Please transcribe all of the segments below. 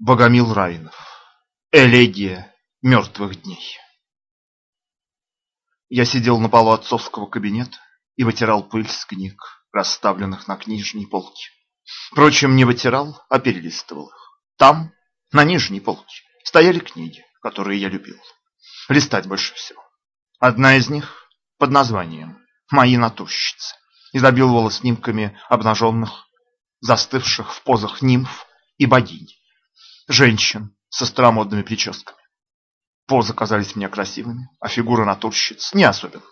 Богомил Райнов. Элегия мертвых дней. Я сидел на полу отцовского кабинета и вытирал пыль с книг, расставленных на книжной полке. Впрочем, не вытирал, а перелистывал их. Там, на нижней полке, стояли книги, которые я любил. Листать больше всего. Одна из них под названием «Мои натурщицы» изобиловала снимками обнаженных, застывших в позах нимф и богинь женщин со старомодными прическами. Позы казались мне красивыми, а фигура натурщиц не особенно.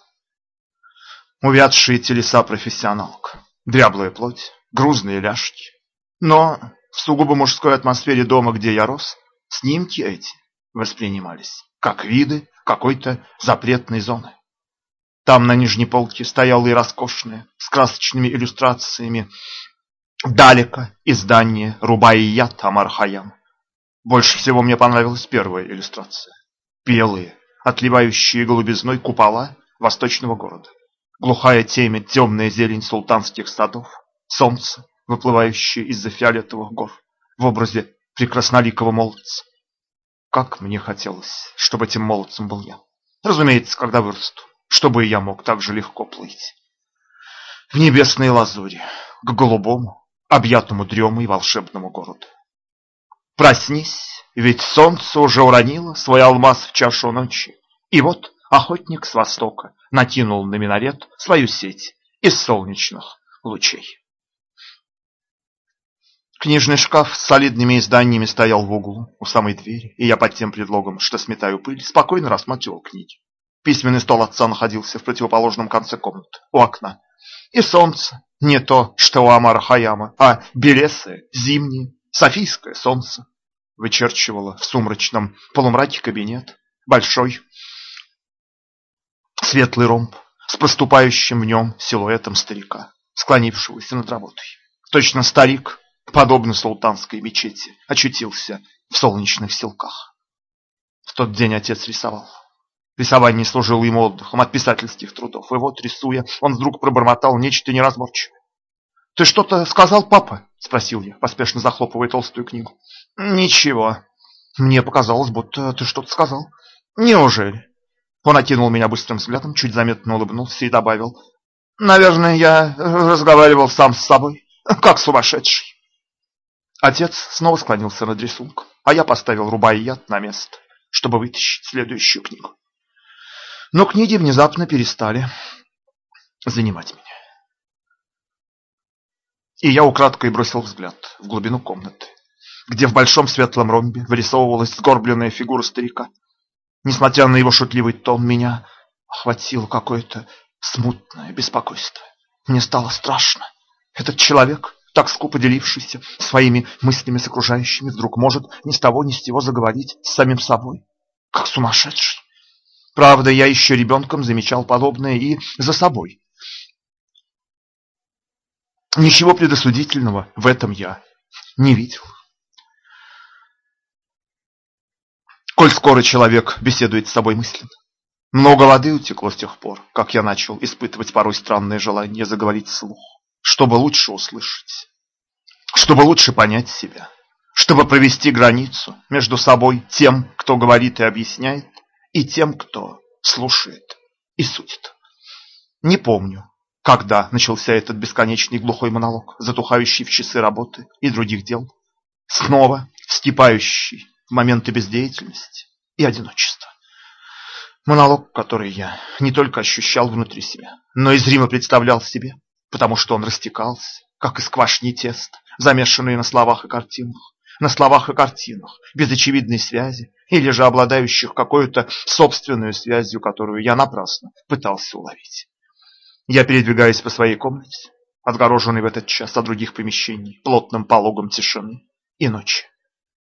Увядшие телеса профессионалок, дряблая плоть, грузные ляжки. Но в сугубо мужской атмосфере дома, где я рос, снимки эти воспринимались как виды какой-то запретной зоны. Там на нижней полке стояло и роскошное, с красочными иллюстрациями, далеко издание Рубаият Амар Хаям. Больше всего мне понравилась первая иллюстрация. Белые, отливающие голубизной купола восточного города. Глухая темя, темная зелень султанских садов. Солнце, выплывающее из-за фиолетовых гор. В образе прекрасноликого молодца. Как мне хотелось, чтобы этим молодцем был я. Разумеется, когда вырасту, чтобы и я мог так же легко плыть. В небесной лазури, к голубому, объятому дремой волшебному городу. Проснись, ведь солнце уже уронило свой алмаз в чашу ночи. И вот охотник с востока накинул на минарет свою сеть из солнечных лучей. Книжный шкаф с солидными изданиями стоял в углу у самой двери, и я под тем предлогом, что сметаю пыль, спокойно рассматривал книги. Письменный стол отца находился в противоположном конце комнаты, у окна. И солнце, не то, что у Амара Хаяма, а белесое, зимнее, Софийское солнце вычерчивало в сумрачном полумраке кабинет большой светлый ромб с проступающим в нем силуэтом старика, склонившегося над работой. Точно старик, подобно султанской мечети, очутился в солнечных силках. В тот день отец рисовал. Рисование служило ему отдыхом от писательских трудов. И вот, рисуя, он вдруг пробормотал нечто неразборчивое. «Ты что-то сказал, папа?» – спросил я, поспешно захлопывая толстую книгу. «Ничего. Мне показалось, будто ты что-то сказал». «Неужели?» Он окинул меня быстрым взглядом, чуть заметно улыбнулся и добавил. «Наверное, я разговаривал сам с собой, как сумасшедший». Отец снова склонился над рисунком, а я поставил рубаият на место, чтобы вытащить следующую книгу. Но книги внезапно перестали занимать меня. И я украдкой бросил взгляд в глубину комнаты, где в большом светлом ромбе вырисовывалась сгорбленная фигура старика. Несмотря на его шутливый тон, меня охватило какое-то смутное беспокойство. Мне стало страшно. Этот человек, так скупо делившийся своими мыслями с окружающими, вдруг может ни с того ни с сего заговорить с самим собой, как сумасшедший. Правда, я еще ребенком замечал подобное и за собой. Ничего предосудительного в этом я не видел. Коль скоро человек беседует с собой мысленно. Много воды утекло с тех пор, как я начал испытывать порой странное желание заговорить вслух, чтобы лучше услышать, чтобы лучше понять себя, чтобы провести границу между собой тем, кто говорит и объясняет, и тем, кто слушает и судит. Не помню, когда начался этот бесконечный глухой монолог, затухающий в часы работы и других дел, снова вскипающий в моменты бездеятельности и одиночества. Монолог, который я не только ощущал внутри себя, но и зримо представлял себе, потому что он растекался, как из квашни тест, замешанные на словах и картинах, на словах и картинах, без очевидной связи, или же обладающих какой-то собственной связью, которую я напрасно пытался уловить. Я передвигаюсь по своей комнате, отгороженной в этот час от других помещений, плотным пологом тишины и ночи.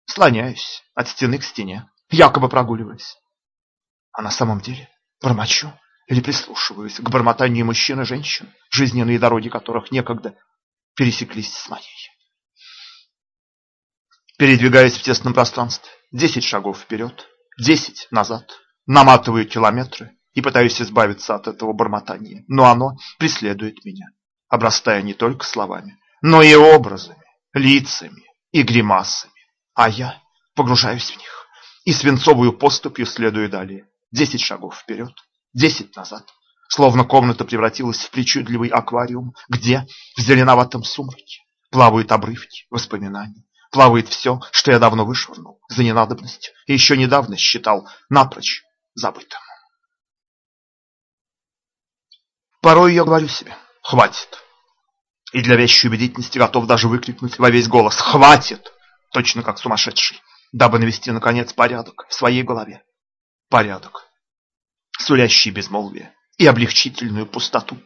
Слоняюсь от стены к стене, якобы прогуливаясь. А на самом деле бормочу или прислушиваюсь к бормотанию мужчин и женщин, жизненные дороги которых некогда пересеклись с моей. Передвигаясь в тесном пространстве, десять шагов вперед, десять назад, наматываю километры и пытаюсь избавиться от этого бормотания, но оно преследует меня, обрастая не только словами, но и образами, лицами и гримасами. А я погружаюсь в них и свинцовую поступью следую далее. Десять шагов вперед, десять назад. Словно комната превратилась в причудливый аквариум, где в зеленоватом сумраке плавают обрывки воспоминаний. Плавает все, что я давно вышвырнул за ненадобностью и еще недавно считал напрочь забытым. Порой я говорю себе, хватит. И для вещей убедительности готов даже выкрикнуть во весь голос «Хватит!» Точно как сумасшедший, дабы навести, наконец, порядок в своей голове. Порядок, сулящий безмолвие и облегчительную пустоту.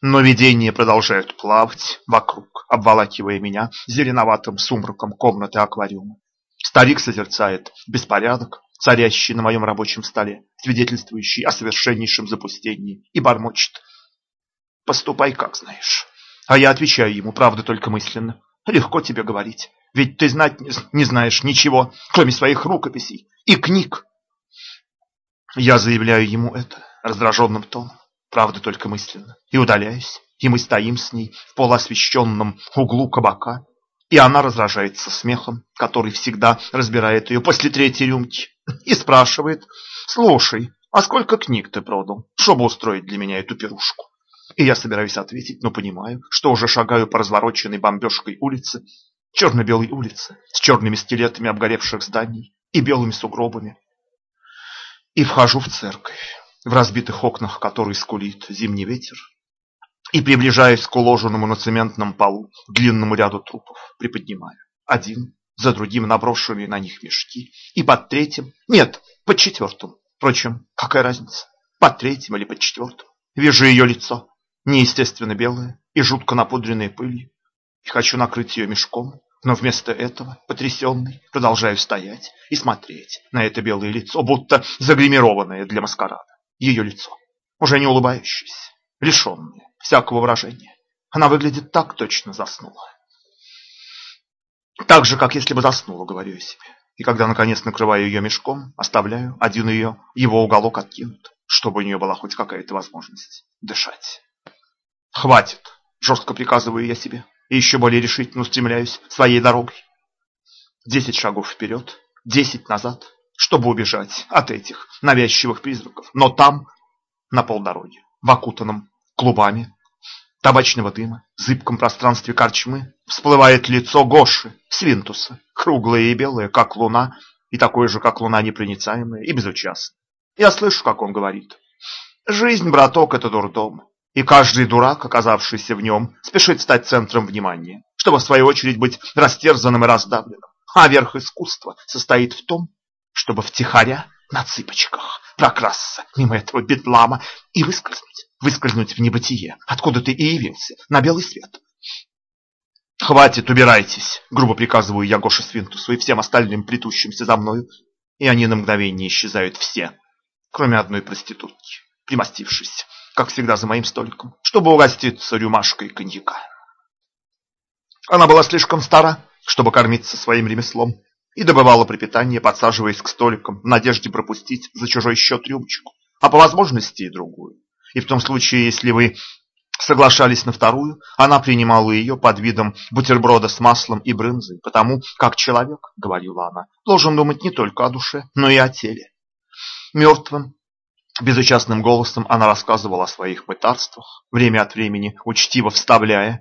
Но видения продолжают плавать вокруг, обволакивая меня зеленоватым сумраком комнаты аквариума. Старик созерцает беспорядок, царящий на моем рабочем столе, свидетельствующий о совершеннейшем запустении, и бормочет. «Поступай, как знаешь». А я отвечаю ему, правда, только мысленно. Легко тебе говорить, ведь ты знать не знаешь ничего, кроме своих рукописей и книг. Я заявляю ему это раздраженным тоном, правда, только мысленно, и удаляюсь, и мы стоим с ней в полуосвещенном углу кабака, и она раздражается смехом, который всегда разбирает ее после третьей рюмки, и спрашивает, «Слушай, а сколько книг ты продал, чтобы устроить для меня эту пирушку?» И я собираюсь ответить, но понимаю, что уже шагаю по развороченной бомбежкой улице, черно-белой улице, с черными стилетами обгоревших зданий и белыми сугробами. И вхожу в церковь, в разбитых окнах которой скулит зимний ветер, и приближаюсь к уложенному на цементном полу длинному ряду трупов, приподнимаю один за другим наброшенные на них мешки, и под третьим, нет, под четвертым, впрочем, какая разница, под третьим или под четвертым, вижу ее лицо, неестественно белая и жутко напудренная пылью, и хочу накрыть ее мешком, но вместо этого, потрясенный, продолжаю стоять и смотреть на это белое лицо, будто загримированное для маскарада. Ее лицо, уже не улыбающееся, лишенное всякого выражения. Она выглядит так точно заснула. Так же, как если бы заснула, говорю я себе. И когда, наконец, накрываю ее мешком, оставляю один ее, его уголок откинут, чтобы у нее была хоть какая-то возможность дышать. Хватит, жестко приказываю я себе, и еще более решительно устремляюсь своей дорогой. Десять шагов вперед, десять назад, чтобы убежать от этих навязчивых призраков. Но там, на полдороге, в окутанном клубами табачного дыма, зыбком пространстве корчмы, всплывает лицо Гоши, Свинтуса, круглое и белое, как луна, и такое же, как луна, непроницаемое и безучастное. Я слышу, как он говорит. Жизнь, браток, это дурдом. И каждый дурак, оказавшийся в нем, спешит стать центром внимания, чтобы в свою очередь быть растерзанным и раздавленным. А верх искусства состоит в том, чтобы втихаря на цыпочках прокрасться мимо этого бедлама и выскользнуть, выскользнуть в небытие, откуда ты и явился, на белый свет. «Хватит, убирайтесь!» — грубо приказываю я Гоше Свинтусу и всем остальным плетущимся за мною, и они на мгновение исчезают все, кроме одной проститутки, примостившись как всегда за моим столиком, чтобы угоститься рюмашкой коньяка. Она была слишком стара, чтобы кормиться своим ремеслом, и добывала пропитание, подсаживаясь к столикам, в надежде пропустить за чужой счет рюмочку, а по возможности и другую. И в том случае, если вы соглашались на вторую, она принимала ее под видом бутерброда с маслом и брынзой, потому как человек, говорила она, должен думать не только о душе, но и о теле. Мертвым Безучастным голосом она рассказывала о своих мытарствах, время от времени учтиво вставляя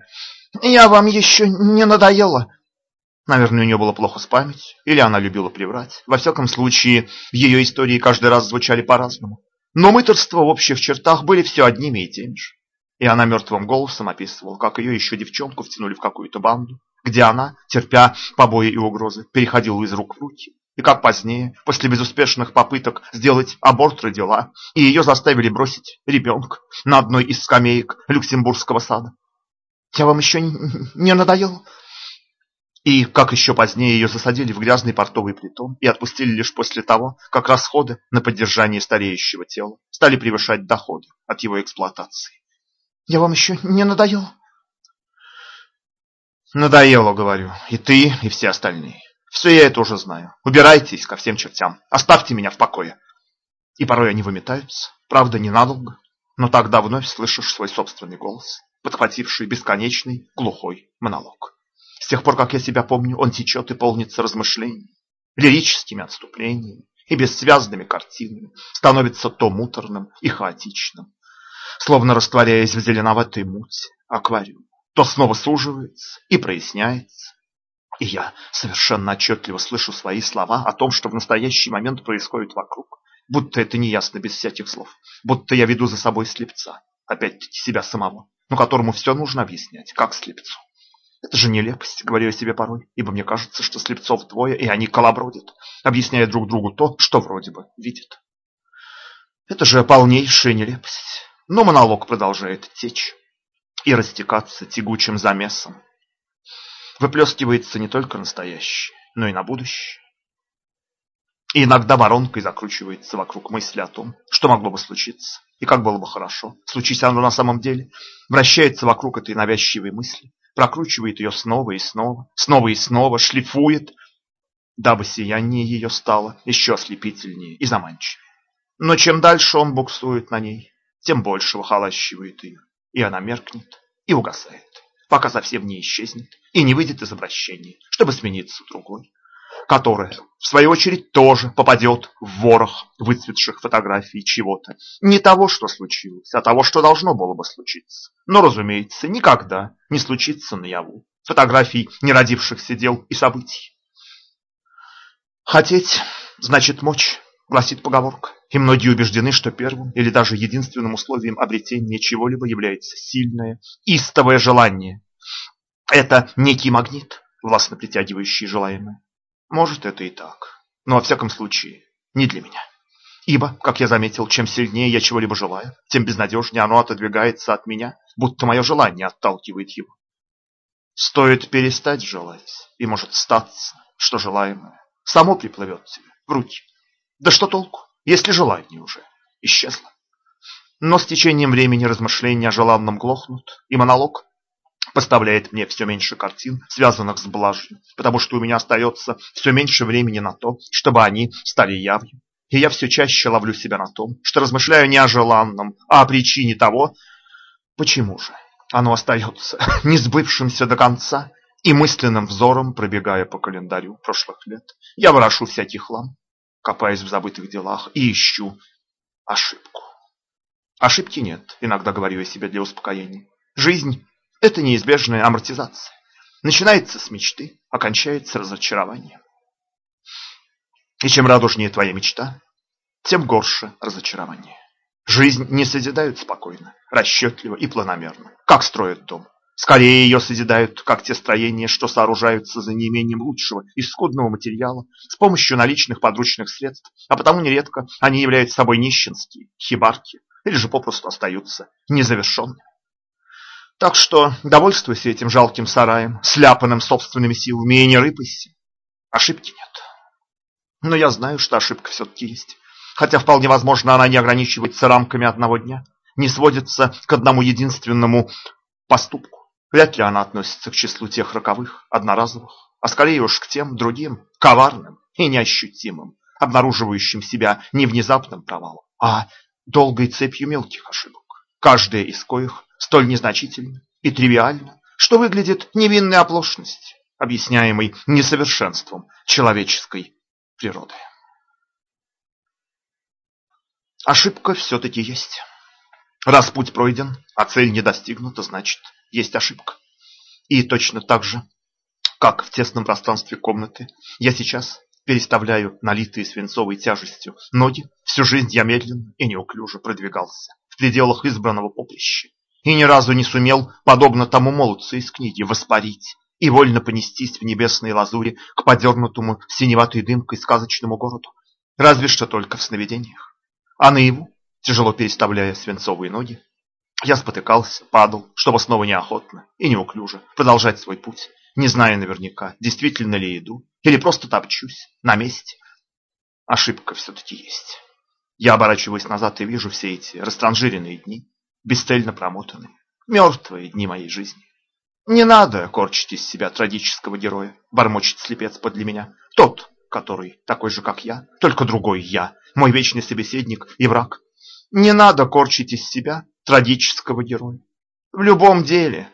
«Я вам еще не надоела». Наверное, у нее было плохо с памятью, или она любила приврать. Во всяком случае, ее истории каждый раз звучали по-разному. Но мыторства в общих чертах были все одними и теми же. И она мертвым голосом описывала, как ее еще девчонку втянули в какую-то банду, где она, терпя побои и угрозы, переходила из рук в руки, и как позднее, после безуспешных попыток сделать аборт родила, и ее заставили бросить ребенка на одной из скамеек Люксембургского сада. Я вам еще не надоел? И, как еще позднее, ее засадили в грязный портовый притон и отпустили лишь после того, как расходы на поддержание стареющего тела стали превышать доходы от его эксплуатации. Я вам еще не надоел? Надоело, говорю, и ты, и все остальные. Все я это уже знаю. Убирайтесь ко всем чертям. Оставьте меня в покое. И порой они выметаются. Правда, ненадолго. Но тогда вновь слышишь свой собственный голос, подхвативший бесконечный глухой монолог. С тех пор, как я себя помню, он течет и полнится размышлений. лирическими отступлениями и бессвязными картинами, становится то муторным и хаотичным, словно растворяясь в зеленоватой мути аквариума, то снова суживается и проясняется. И я совершенно отчетливо слышу свои слова о том, что в настоящий момент происходит вокруг, будто это неясно без всяких слов, будто я веду за собой слепца, опять-таки себя самого, но которому все нужно объяснять, как слепцу. Это же нелепость, говорю я себе порой, ибо мне кажется, что слепцов двое, и они колобродят, объясняя друг другу то, что вроде бы видят. Это же полнейшая нелепость. Но монолог продолжает течь и растекаться тягучим замесом. Выплескивается не только настоящее, но и на будущее. И иногда воронкой закручивается вокруг мысли о том, что могло бы случиться, и как было бы хорошо, случись оно на самом деле, вращается вокруг этой навязчивой мысли, прокручивает ее снова и снова, снова и снова, шлифует, дабы сияние ее стало еще ослепительнее и заманчивее. Но чем дальше он буксует на ней, тем больше выхолащивает ее, и она меркнет и угасает, пока совсем не исчезнет и не выйдет из обращения, чтобы смениться другой, которая, в свою очередь, тоже попадет в ворох выцветших фотографий чего-то. Не того, что случилось, а того, что должно было бы случиться. Но, разумеется, никогда не случится наяву фотографий неродившихся дел и событий. Хотеть значит мочь, гласит поговорка. И многие убеждены, что первым или даже единственным условием обретения чего-либо является сильное, истовое желание. Это некий магнит, властно притягивающий желаемое. Может, это и так. Но во всяком случае, не для меня. Ибо, как я заметил, чем сильнее я чего-либо желаю, тем безнадежнее оно отодвигается от меня, будто мое желание отталкивает его. Стоит перестать желать, и может статься, что желаемое само приплывет тебе в руки. Да что толку, если желание уже исчезло? Но с течением времени размышления о желанном глохнут, и монолог поставляет мне все меньше картин, связанных с блажью, потому что у меня остается все меньше времени на то, чтобы они стали явью. И я все чаще ловлю себя на том, что размышляю не о желанном, а о причине того, почему же оно остается не сбывшимся до конца, и мысленным взором, пробегая по календарю прошлых лет, я ворошу всякий хлам, копаясь в забытых делах и ищу ошибку. Ошибки нет, иногда говорю я себе для успокоения. Жизнь это неизбежная амортизация. Начинается с мечты, окончается разочарованием. И чем радужнее твоя мечта, тем горше разочарование. Жизнь не созидают спокойно, расчетливо и планомерно, как строят дом. Скорее ее созидают, как те строения, что сооружаются за неимением лучшего и скудного материала, с помощью наличных подручных средств, а потому нередко они являются собой нищенские, хибарки, или же попросту остаются незавершенными. Так что довольствуйся этим жалким сараем, сляпанным собственными силами, и не рыпайся. Ошибки нет. Но я знаю, что ошибка все-таки есть. Хотя вполне возможно, она не ограничивается рамками одного дня, не сводится к одному единственному поступку. Вряд ли она относится к числу тех роковых, одноразовых, а скорее уж к тем другим, коварным и неощутимым, обнаруживающим себя не внезапным провалом, а долгой цепью мелких ошибок, каждая из коих столь незначительно и тривиально, что выглядит невинной оплошностью, объясняемой несовершенством человеческой природы. Ошибка все-таки есть. Раз путь пройден, а цель не достигнута, значит, есть ошибка. И точно так же, как в тесном пространстве комнаты, я сейчас переставляю налитые свинцовой тяжестью ноги, всю жизнь я медленно и неуклюже продвигался в пределах избранного поприща и ни разу не сумел, подобно тому молодцу из книги, воспарить и вольно понестись в небесной лазури к подернутому синеватой дымкой сказочному городу, разве что только в сновидениях. А наяву, тяжело переставляя свинцовые ноги, я спотыкался, падал, чтобы снова неохотно и неуклюже продолжать свой путь, не зная наверняка, действительно ли иду, или просто топчусь на месте. Ошибка все-таки есть. Я оборачиваюсь назад и вижу все эти растранжиренные дни, бесцельно промотанные, мертвые дни моей жизни. Не надо корчить из себя трагического героя, бормочет слепец подле меня. Тот, который такой же, как я, только другой я, мой вечный собеседник и враг. Не надо корчить из себя трагического героя. В любом деле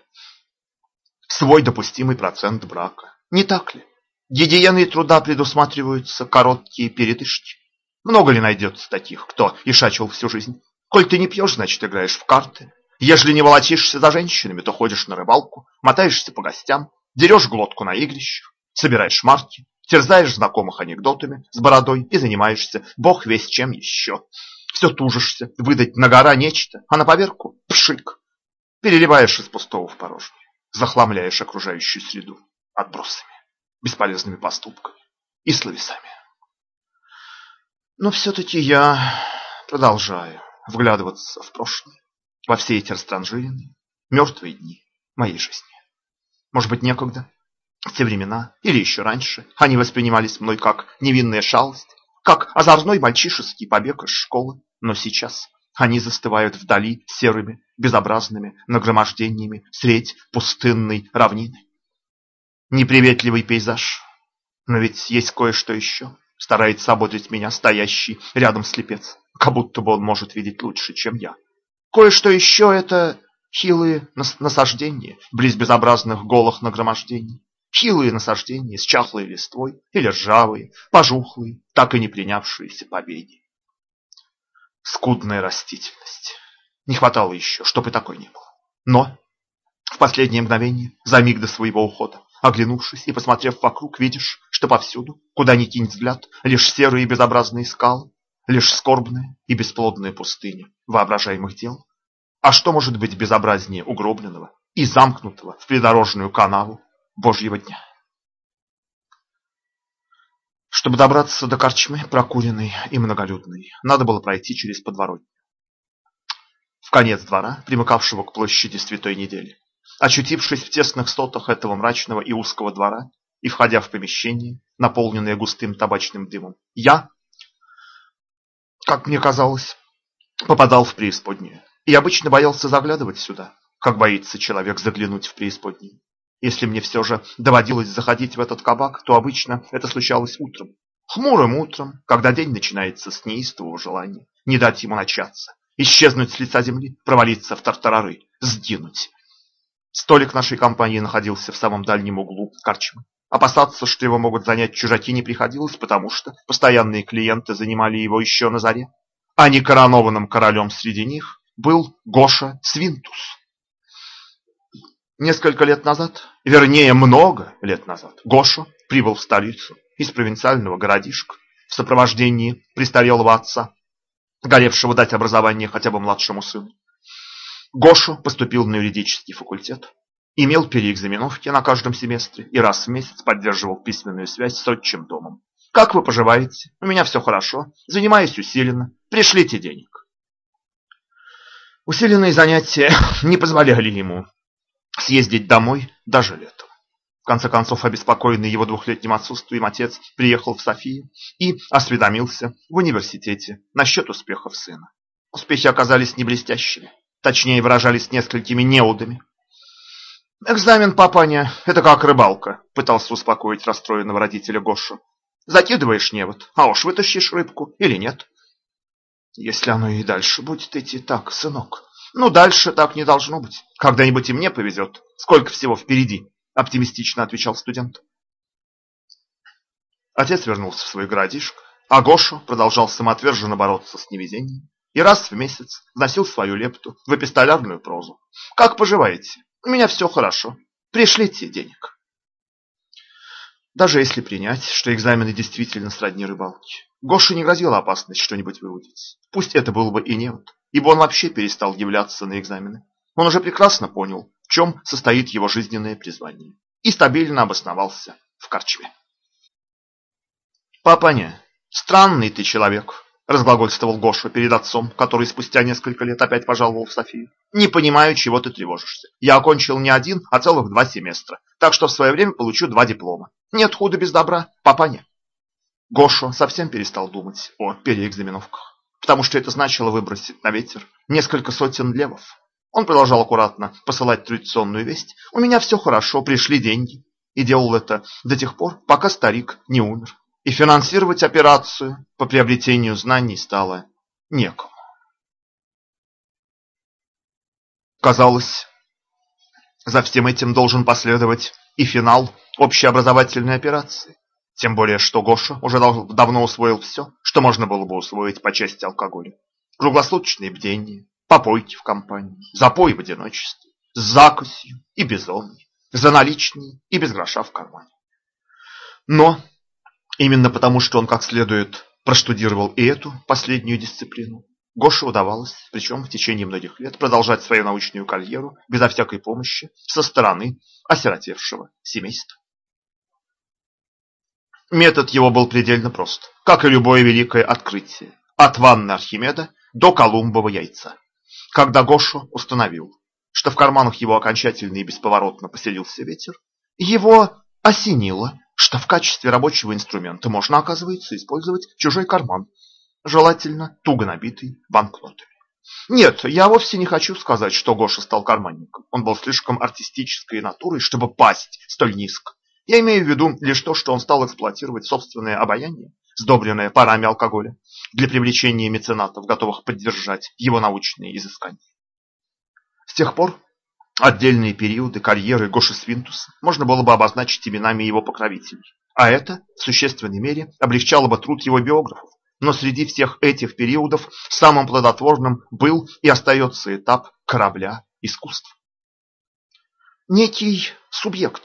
свой допустимый процент брака. Не так ли? Гигиеной труда предусматриваются короткие передышки. Много ли найдется таких, кто ишачил всю жизнь? Коль ты не пьешь, значит, играешь в карты. Ежели не волочишься за женщинами, то ходишь на рыбалку, мотаешься по гостям, дерешь глотку на игрищах, собираешь марки, терзаешь знакомых анекдотами с бородой и занимаешься бог весь чем еще. Все тужишься, выдать на гора нечто, а на поверку – пшик. Переливаешь из пустого в порожнее, захламляешь окружающую среду отбросами, бесполезными поступками и словесами. Но все-таки я продолжаю вглядываться в прошлое, во все эти растранжиренные, мертвые дни моей жизни. Может быть, некогда, в те времена или еще раньше, они воспринимались мной как невинная шалость, как озорной мальчишеский побег из школы, но сейчас они застывают вдали серыми, безобразными нагромождениями средь пустынной равнины. Неприветливый пейзаж, но ведь есть кое-что еще, старается ободрить меня стоящий рядом слепец, как будто бы он может видеть лучше, чем я. Кое-что еще это хилые насаждения, близ безобразных голых нагромождений. Хилые насаждения с чахлой листвой или ржавые, пожухлые, так и не принявшиеся побеги. Скудная растительность. Не хватало еще, чтобы такой не было. Но в последнее мгновение, за миг до своего ухода, оглянувшись и посмотрев вокруг, видишь, что повсюду, куда ни кинь взгляд, лишь серые безобразные скалы, лишь скорбная и бесплодная пустыня воображаемых дел. А что может быть безобразнее угробленного и замкнутого в придорожную канаву Божьего дня? Чтобы добраться до корчмы, прокуренной и многолюдной, надо было пройти через подворотню. В конец двора, примыкавшего к площади Святой Недели, очутившись в тесных сотах этого мрачного и узкого двора и входя в помещение, наполненное густым табачным дымом, я, как мне казалось, попадал в преисподнюю. И обычно боялся заглядывать сюда, как боится человек заглянуть в преисподнюю. Если мне все же доводилось заходить в этот кабак, то обычно это случалось утром. Хмурым утром, когда день начинается с неистового желания не дать ему начаться, исчезнуть с лица земли, провалиться в тартарары, сгинуть. Столик нашей компании находился в самом дальнем углу корчмы. Опасаться, что его могут занять чужаки, не приходилось, потому что постоянные клиенты занимали его еще на заре. А некоронованным королем среди них был Гоша Свинтус. Несколько лет назад, вернее много лет назад, Гоша прибыл в столицу из провинциального городишка в сопровождении престарелого отца, горевшего дать образование хотя бы младшему сыну. Гоша поступил на юридический факультет, имел переэкзаменовки на каждом семестре и раз в месяц поддерживал письменную связь с отчим домом. «Как вы поживаете? У меня все хорошо. Занимаюсь усиленно. Пришлите денег». Усиленные занятия не позволяли ему съездить домой даже летом. В конце концов, обеспокоенный его двухлетним отсутствием, отец приехал в Софию и осведомился в университете насчет успехов сына. Успехи оказались не блестящими, точнее выражались несколькими неудами. «Экзамен, папаня, это как рыбалка», — пытался успокоить расстроенного родителя Гошу. «Закидываешь невод, а уж вытащишь рыбку или нет». «Если оно и дальше будет идти так, сынок», ну, дальше так не должно быть. Когда-нибудь и мне повезет. Сколько всего впереди, оптимистично отвечал студент. Отец вернулся в свой городишко, а Гоша продолжал самоотверженно бороться с невезением и раз в месяц вносил свою лепту в эпистолярную прозу. «Как поживаете? У меня все хорошо. Пришлите денег». Даже если принять, что экзамены действительно сродни рыбалке, Гоше не грозила опасность что-нибудь выудить. Пусть это был бы и невод, ибо он вообще перестал являться на экзамены. Он уже прекрасно понял, в чем состоит его жизненное призвание, и стабильно обосновался в корчме. «Папаня, странный ты человек», – разглагольствовал Гоша перед отцом, который спустя несколько лет опять пожаловал в Софию. «Не понимаю, чего ты тревожишься. Я окончил не один, а целых два семестра, так что в свое время получу два диплома. Нет худа без добра, папаня». Гоша совсем перестал думать о переэкзаменовках, потому что это значило выбросить на ветер несколько сотен левов. Он продолжал аккуратно посылать традиционную весть «У меня все хорошо, пришли деньги». И делал это до тех пор, пока старик не умер. И финансировать операцию по приобретению знаний стало некому. Казалось, за всем этим должен последовать и финал общеобразовательной операции. Тем более, что Гоша уже давно усвоил все, что можно было бы усвоить по части алкоголя. Круглосуточные бдения, попойки в компании, запой в одиночестве, с закусью и без за наличные и без гроша в кармане. Но именно потому, что он как следует проштудировал и эту последнюю дисциплину, Гоше удавалось, причем в течение многих лет, продолжать свою научную карьеру безо всякой помощи со стороны осиротевшего семейства. Метод его был предельно прост, как и любое великое открытие, от ванны Архимеда до Колумбова яйца. Когда Гошу установил, что в карманах его окончательно и бесповоротно поселился ветер, его осенило, что в качестве рабочего инструмента можно, оказывается, использовать чужой карман, желательно туго набитый банкнотами. Нет, я вовсе не хочу сказать, что Гоша стал карманником. Он был слишком артистической натурой, чтобы пасть столь низко. Я имею в виду лишь то, что он стал эксплуатировать собственное обаяние, сдобренное парами алкоголя, для привлечения меценатов, готовых поддержать его научные изыскания. С тех пор отдельные периоды карьеры Гоши Свинтуса можно было бы обозначить именами его покровителей, а это в существенной мере облегчало бы труд его биографов. Но среди всех этих периодов самым плодотворным был и остается этап корабля искусства. Некий субъект,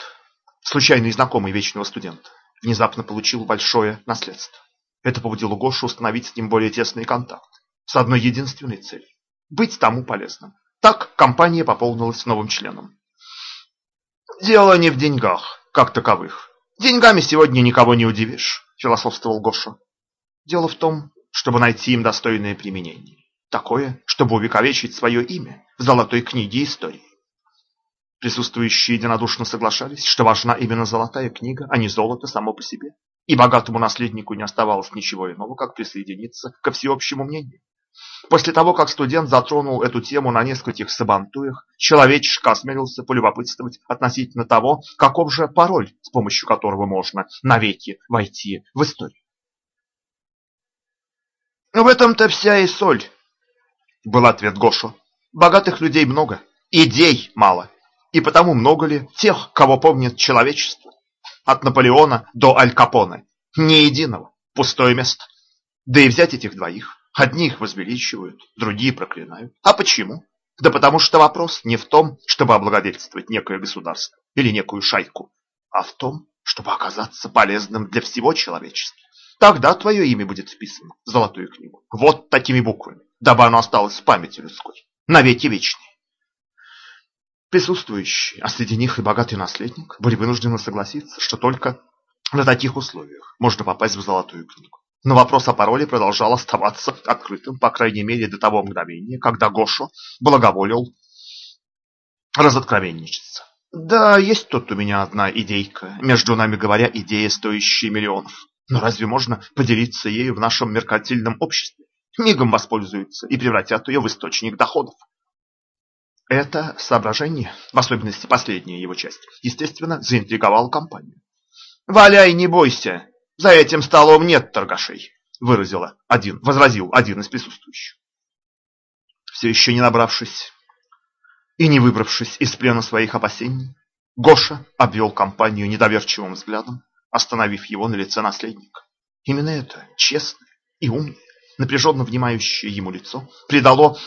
случайный знакомый вечного студента, внезапно получил большое наследство. Это побудило Гошу установить с ним более тесный контакт, с одной единственной целью – быть тому полезным. Так компания пополнилась новым членом. «Дело не в деньгах, как таковых. Деньгами сегодня никого не удивишь», – философствовал Гоша. «Дело в том, чтобы найти им достойное применение. Такое, чтобы увековечить свое имя в золотой книге истории. Присутствующие единодушно соглашались, что важна именно золотая книга, а не золото само по себе. И богатому наследнику не оставалось ничего иного, как присоединиться ко всеобщему мнению. После того, как студент затронул эту тему на нескольких сабантуях, человечишка осмелился полюбопытствовать относительно того, каков же пароль, с помощью которого можно навеки войти в историю. «В этом-то вся и соль», — был ответ Гошу. «Богатых людей много, идей мало». И потому много ли тех, кого помнит человечество? От Наполеона до Аль Капоне. Ни единого. Пустое место. Да и взять этих двоих. Одних возвеличивают, другие проклинают. А почему? Да потому что вопрос не в том, чтобы облагодетельствовать некое государство или некую шайку, а в том, чтобы оказаться полезным для всего человечества. Тогда твое имя будет вписано в золотую книгу. Вот такими буквами, дабы оно осталось в памяти людской. Навеки вечные. Присутствующие, а среди них и богатый наследник, были вынуждены согласиться, что только на таких условиях можно попасть в золотую книгу. Но вопрос о пароле продолжал оставаться открытым, по крайней мере, до того мгновения, когда Гошо благоволил разоткровенничаться. Да, есть тут у меня одна идейка, между нами говоря, идея, стоящая миллионов. Но разве можно поделиться ею в нашем меркантильном обществе? Мигом воспользуются и превратят ее в источник доходов. Это соображение, в особенности последняя его часть, естественно, заинтриговало компанию. «Валяй, не бойся, за этим столом нет торгашей», выразила один, возразил один из присутствующих. Все еще не набравшись и не выбравшись из плена своих опасений, Гоша обвел компанию недоверчивым взглядом, остановив его на лице наследника. Именно это, честное и умное, напряженно внимающее ему лицо, придало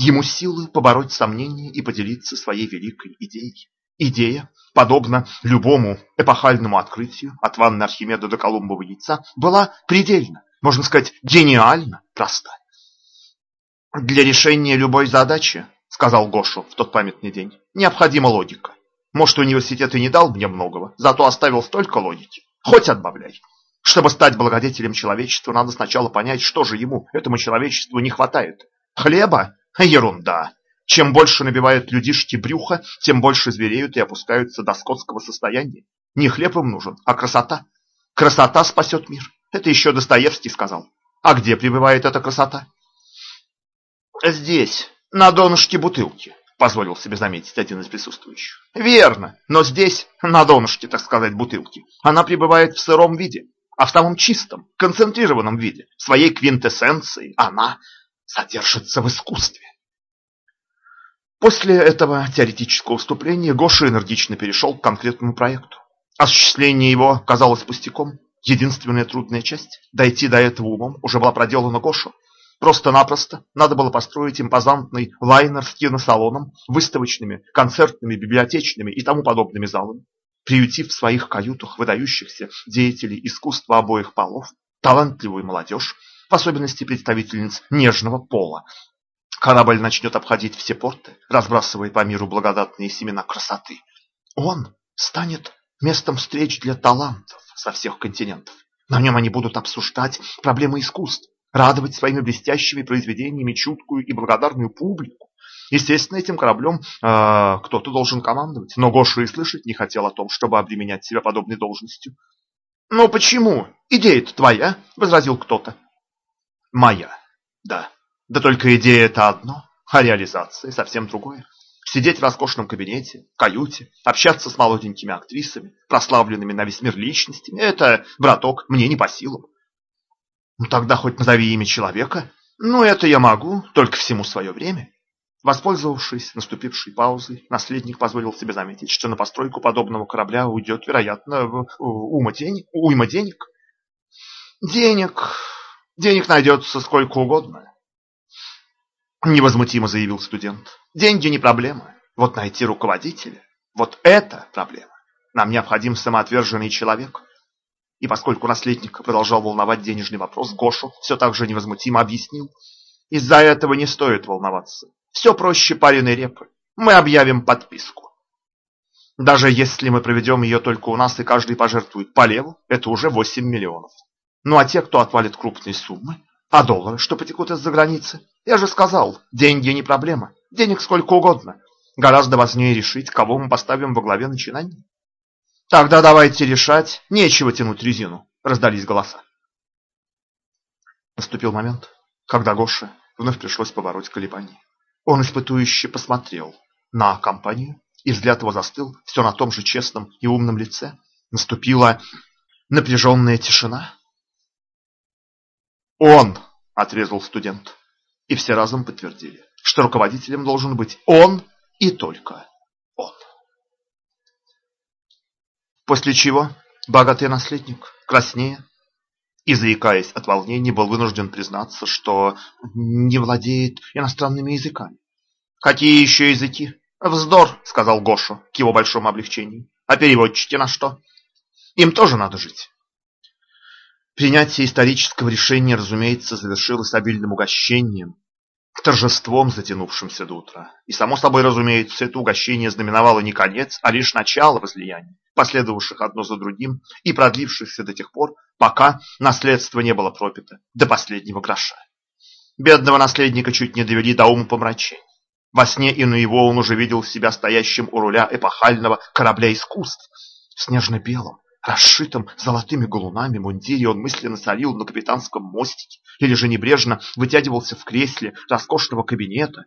ему силы побороть сомнения и поделиться своей великой идеей. Идея, подобно любому эпохальному открытию от ванны Архимеда до Колумбова яйца, была предельно, можно сказать, гениально проста. Для решения любой задачи, сказал Гошу в тот памятный день, необходима логика. Может, университет и не дал мне многого, зато оставил столько логики. Хоть отбавляй. Чтобы стать благодетелем человечества, надо сначала понять, что же ему, этому человечеству, не хватает. Хлеба Ерунда. Чем больше набивают людишки брюха, тем больше звереют и опускаются до скотского состояния. Не хлеб им нужен, а красота. Красота спасет мир. Это еще Достоевский сказал. А где пребывает эта красота? Здесь, на донышке бутылки, позволил себе заметить один из присутствующих. Верно, но здесь, на донышке, так сказать, бутылки, она пребывает в сыром виде, а в самом чистом, концентрированном виде, своей квинтэссенции, она содержится в искусстве. После этого теоретического вступления Гоша энергично перешел к конкретному проекту. Осуществление его казалось пустяком. Единственная трудная часть – дойти до этого умом – уже была проделана Гошу. Просто-напросто надо было построить импозантный лайнер с киносалоном, выставочными, концертными, библиотечными и тому подобными залами, приютив в своих каютах выдающихся деятелей искусства обоих полов, талантливую молодежь, в особенности представительниц нежного пола. Корабль начнет обходить все порты, разбрасывая по миру благодатные семена красоты. Он станет местом встреч для талантов со всех континентов. На нем они будут обсуждать проблемы искусств, радовать своими блестящими произведениями чуткую и благодарную публику. Естественно, этим кораблем э, кто-то должен командовать, но Гоша и слышать не хотел о том, чтобы обременять себя подобной должностью. «Ну почему? Идея-то твоя», — возразил кто-то. «Моя, да. Да только идея это одно, а реализация совсем другое. Сидеть в роскошном кабинете, каюте, общаться с молоденькими актрисами, прославленными на весь мир личностями – это, браток, мне не по силам. Ну тогда хоть назови имя человека. Ну это я могу, только всему свое время. Воспользовавшись наступившей паузой, наследник позволил себе заметить, что на постройку подобного корабля уйдет, вероятно, уйма денег. Уйма денег. Денег. Денег найдется сколько угодно. Невозмутимо заявил студент. Деньги не проблема. Вот найти руководителя. Вот это проблема. Нам необходим самоотверженный человек, и поскольку наследник продолжал волновать денежный вопрос, Гошу все так же невозмутимо объяснил. Из-за этого не стоит волноваться. Все проще пареной репы. Мы объявим подписку. Даже если мы проведем ее только у нас и каждый пожертвует по леву, это уже 8 миллионов. Ну а те, кто отвалит крупные суммы, а доллары, что потекут из-за границы? Я же сказал, деньги не проблема. Денег сколько угодно. Гораздо важнее решить, кого мы поставим во главе начинания. Тогда давайте решать, нечего тянуть резину, раздались голоса. Наступил момент, когда Гоше вновь пришлось побороть колебания. Он испытующе посмотрел на компанию, и взгляд его застыл все на том же честном и умном лице. Наступила напряженная тишина. «Он!» – отрезал студент. И все разом подтвердили, что руководителем должен быть он и только он. После чего богатый наследник, краснея и заикаясь от волнения, был вынужден признаться, что не владеет иностранными языками. «Какие еще языки?» «Вздор», — сказал Гоша к его большому облегчению. «А переводчики на что?» «Им тоже надо жить». Принятие исторического решения, разумеется, завершилось обильным угощением, торжеством, затянувшимся до утра. И, само собой, разумеется, это угощение знаменовало не конец, а лишь начало возлияний, последовавших одно за другим и продлившихся до тех пор, пока наследство не было пропито до последнего гроша. Бедного наследника чуть не довели до ума помрачения. Во сне и на его он уже видел себя стоящим у руля эпохального корабля искусств, снежно-белым, расшитом золотыми галунами мундире он мысленно царил на капитанском мостике или же небрежно вытягивался в кресле роскошного кабинета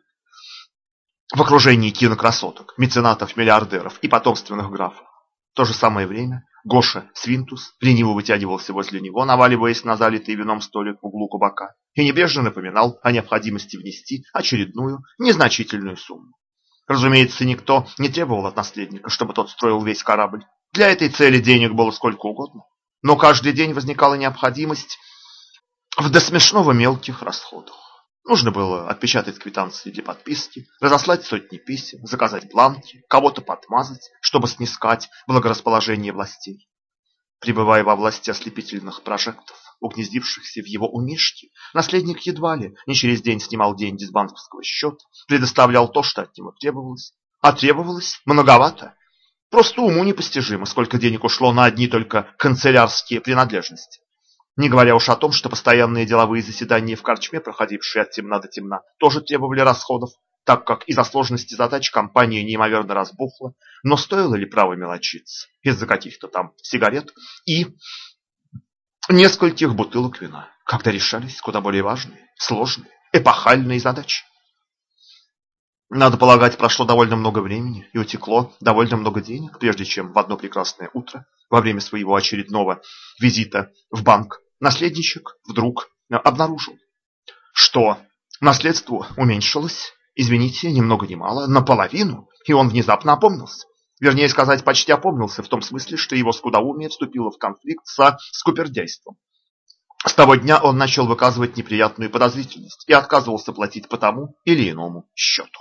в окружении кинокрасоток, меценатов-миллиардеров и потомственных графов. В то же самое время Гоша Свинтус лениво вытягивался возле него, наваливаясь на залитый вином столик в углу кубака, и небрежно напоминал о необходимости внести очередную незначительную сумму. Разумеется, никто не требовал от наследника, чтобы тот строил весь корабль. Для этой цели денег было сколько угодно, но каждый день возникала необходимость в до смешного мелких расходах. Нужно было отпечатать квитанции для подписки, разослать сотни писем, заказать бланки, кого-то подмазать, чтобы снискать благорасположение властей. Пребывая во власти ослепительных прожектов, угнездившихся в его умишке, наследник едва ли не через день снимал деньги с банковского счета, предоставлял то, что от него требовалось. А требовалось многовато, Просто уму непостижимо, сколько денег ушло на одни только канцелярские принадлежности. Не говоря уж о том, что постоянные деловые заседания в Карчме, проходившие от темна до темна, тоже требовали расходов, так как из-за сложности задач компания неимоверно разбухла, но стоило ли право мелочиться из-за каких-то там сигарет и нескольких бутылок вина, когда решались куда более важные, сложные, эпохальные задачи. Надо полагать, прошло довольно много времени и утекло довольно много денег, прежде чем в одно прекрасное утро, во время своего очередного визита в банк, наследничек вдруг обнаружил, что наследство уменьшилось Извините, ни много ни мало, наполовину, и он внезапно опомнился. Вернее сказать, почти опомнился в том смысле, что его скудоумие вступило в конфликт со скупердяйством. С того дня он начал выказывать неприятную подозрительность и отказывался платить по тому или иному счету.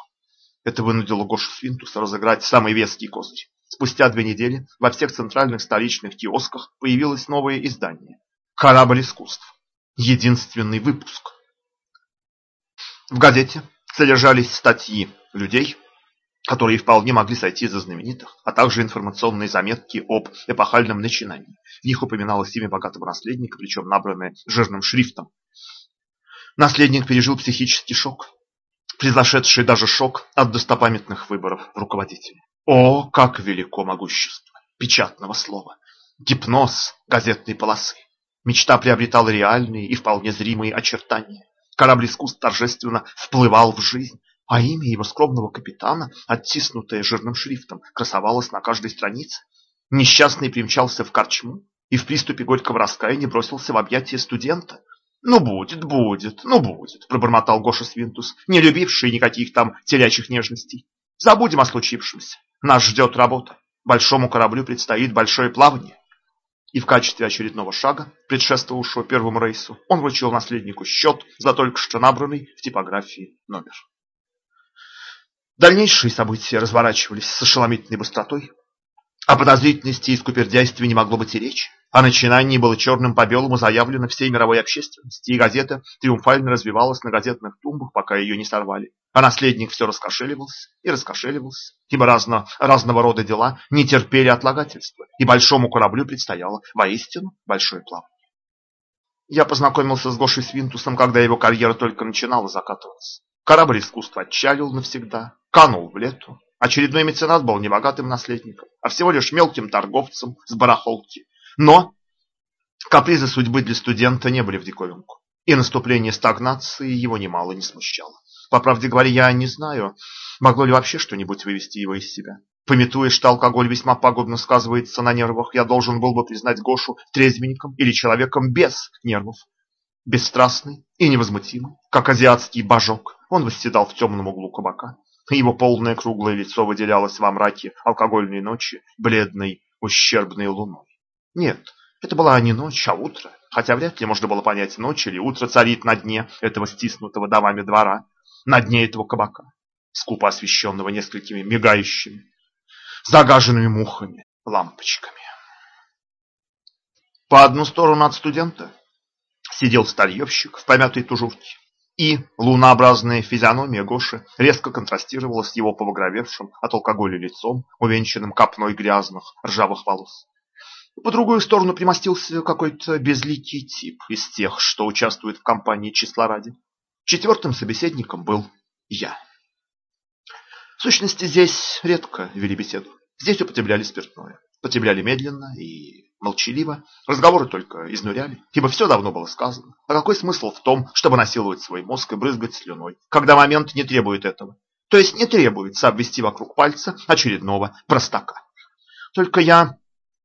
Это вынудило Гошу Свинтуса разыграть самый веский козырь. Спустя две недели во всех центральных столичных киосках появилось новое издание «Корабль искусств». Единственный выпуск. В газете содержались статьи людей, которые вполне могли сойти за знаменитых, а также информационные заметки об эпохальном начинании. В них упоминалось имя богатого наследника, причем набранное жирным шрифтом. Наследник пережил психический шок, произошедший даже шок от достопамятных выборов руководителя. О, как велико могущество печатного слова! Гипноз газетной полосы. Мечта приобретала реальные и вполне зримые очертания. Корабль искусств торжественно вплывал в жизнь, а имя его скромного капитана, оттиснутое жирным шрифтом, красовалось на каждой странице. Несчастный примчался в корчму и в приступе горького раскаяния бросился в объятия студента. «Ну будет, будет, ну будет», – пробормотал Гоша Свинтус, не любивший никаких там телячьих нежностей. «Забудем о случившемся. Нас ждет работа. Большому кораблю предстоит большое плавание». И в качестве очередного шага, предшествовавшего первому рейсу, он вручил наследнику счет за только что набранный в типографии номер. Дальнейшие события разворачивались с ошеломительной быстротой. О подозрительности и скупердяйстве не могло быть и речи. О начинании было черным по белому заявлено всей мировой общественности, и газета триумфально развивалась на газетных тумбах, пока ее не сорвали. А наследник все раскошеливался и раскошеливался, ибо разно, разного рода дела не терпели отлагательства, и большому кораблю предстояло воистину большое плавание. Я познакомился с Гошей Свинтусом, когда его карьера только начинала закатываться. Корабль искусства отчалил навсегда, канул в лету. Очередной меценат был не богатым наследником, а всего лишь мелким торговцем с барахолки. Но капризы судьбы для студента не были в диковинку, и наступление стагнации его немало не смущало. По правде говоря, я не знаю, могло ли вообще что-нибудь вывести его из себя. Пометуя, что алкоголь весьма пагубно сказывается на нервах, я должен был бы признать Гошу трезвенником или человеком без нервов. Бесстрастный и невозмутимый, как азиатский божок, он восседал в темном углу кабака. Его полное круглое лицо выделялось во мраке алкогольной ночи бледной ущербной луной. Нет, это была не ночь, а утро, хотя вряд ли можно было понять, ночь или утро царит на дне этого стиснутого домами двора, на дне этого кабака, скупо освещенного несколькими мигающими, загаженными мухами, лампочками. По одну сторону от студента сидел старьевщик в помятой тужурке, и лунообразная физиономия Гоши резко контрастировала с его побагровевшим от алкоголя лицом, увенчанным копной грязных ржавых волос. По другую сторону примостился какой-то безликий тип из тех, что участвует в кампании числа ради. Четвертым собеседником был я. В сущности, здесь редко вели беседу. Здесь употребляли спиртное. Потребляли медленно и молчаливо. Разговоры только изнуряли, ибо все давно было сказано. А какой смысл в том, чтобы насиловать свой мозг и брызгать слюной, когда момент не требует этого? То есть не требуется обвести вокруг пальца очередного простака. Только я,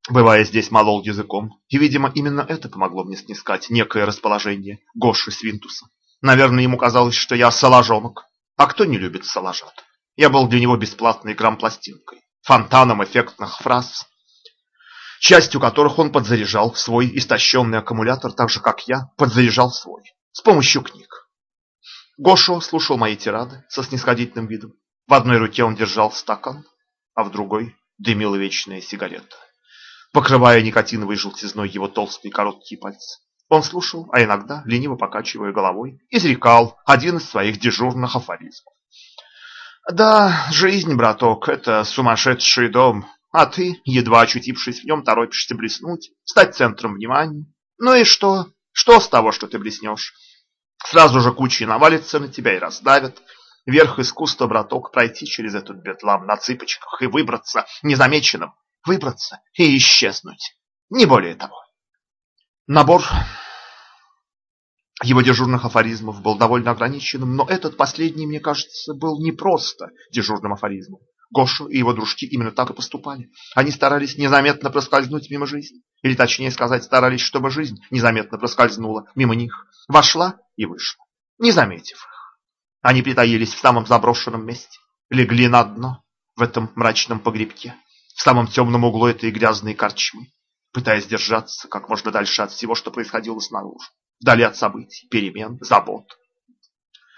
бывая здесь, молол языком, и, видимо, именно это помогло мне снискать некое расположение Гоши Свинтуса. Наверное, ему казалось, что я соложонок. А кто не любит соложат? Я был для него бесплатной грампластинкой, фонтаном эффектных фраз, частью которых он подзаряжал свой истощенный аккумулятор, так же, как я подзаряжал свой, с помощью книг. Гошо слушал мои тирады со снисходительным видом. В одной руке он держал стакан, а в другой дымила вечная сигарета, покрывая никотиновой желтизной его толстые короткие пальцы. Он слушал, а иногда, лениво покачивая головой, изрекал один из своих дежурных афоризмов. «Да, жизнь, браток, это сумасшедший дом, а ты, едва очутившись в нем, торопишься блеснуть, стать центром внимания. Ну и что? Что с того, что ты блеснешь? Сразу же кучи навалится на тебя и раздавят. Верх искусства, браток, пройти через этот бедлам на цыпочках и выбраться незамеченным. Выбраться и исчезнуть. Не более того. Набор его дежурных афоризмов был довольно ограниченным, но этот последний, мне кажется, был не просто дежурным афоризмом. Гошу и его дружки именно так и поступали. Они старались незаметно проскользнуть мимо жизни. Или точнее сказать, старались, чтобы жизнь незаметно проскользнула мимо них. Вошла и вышла, не заметив их. Они притаились в самом заброшенном месте, легли на дно в этом мрачном погребке, в самом темном углу этой грязной корчмы, пытаясь держаться как можно дальше от всего, что происходило снаружи, вдали от событий, перемен, забот,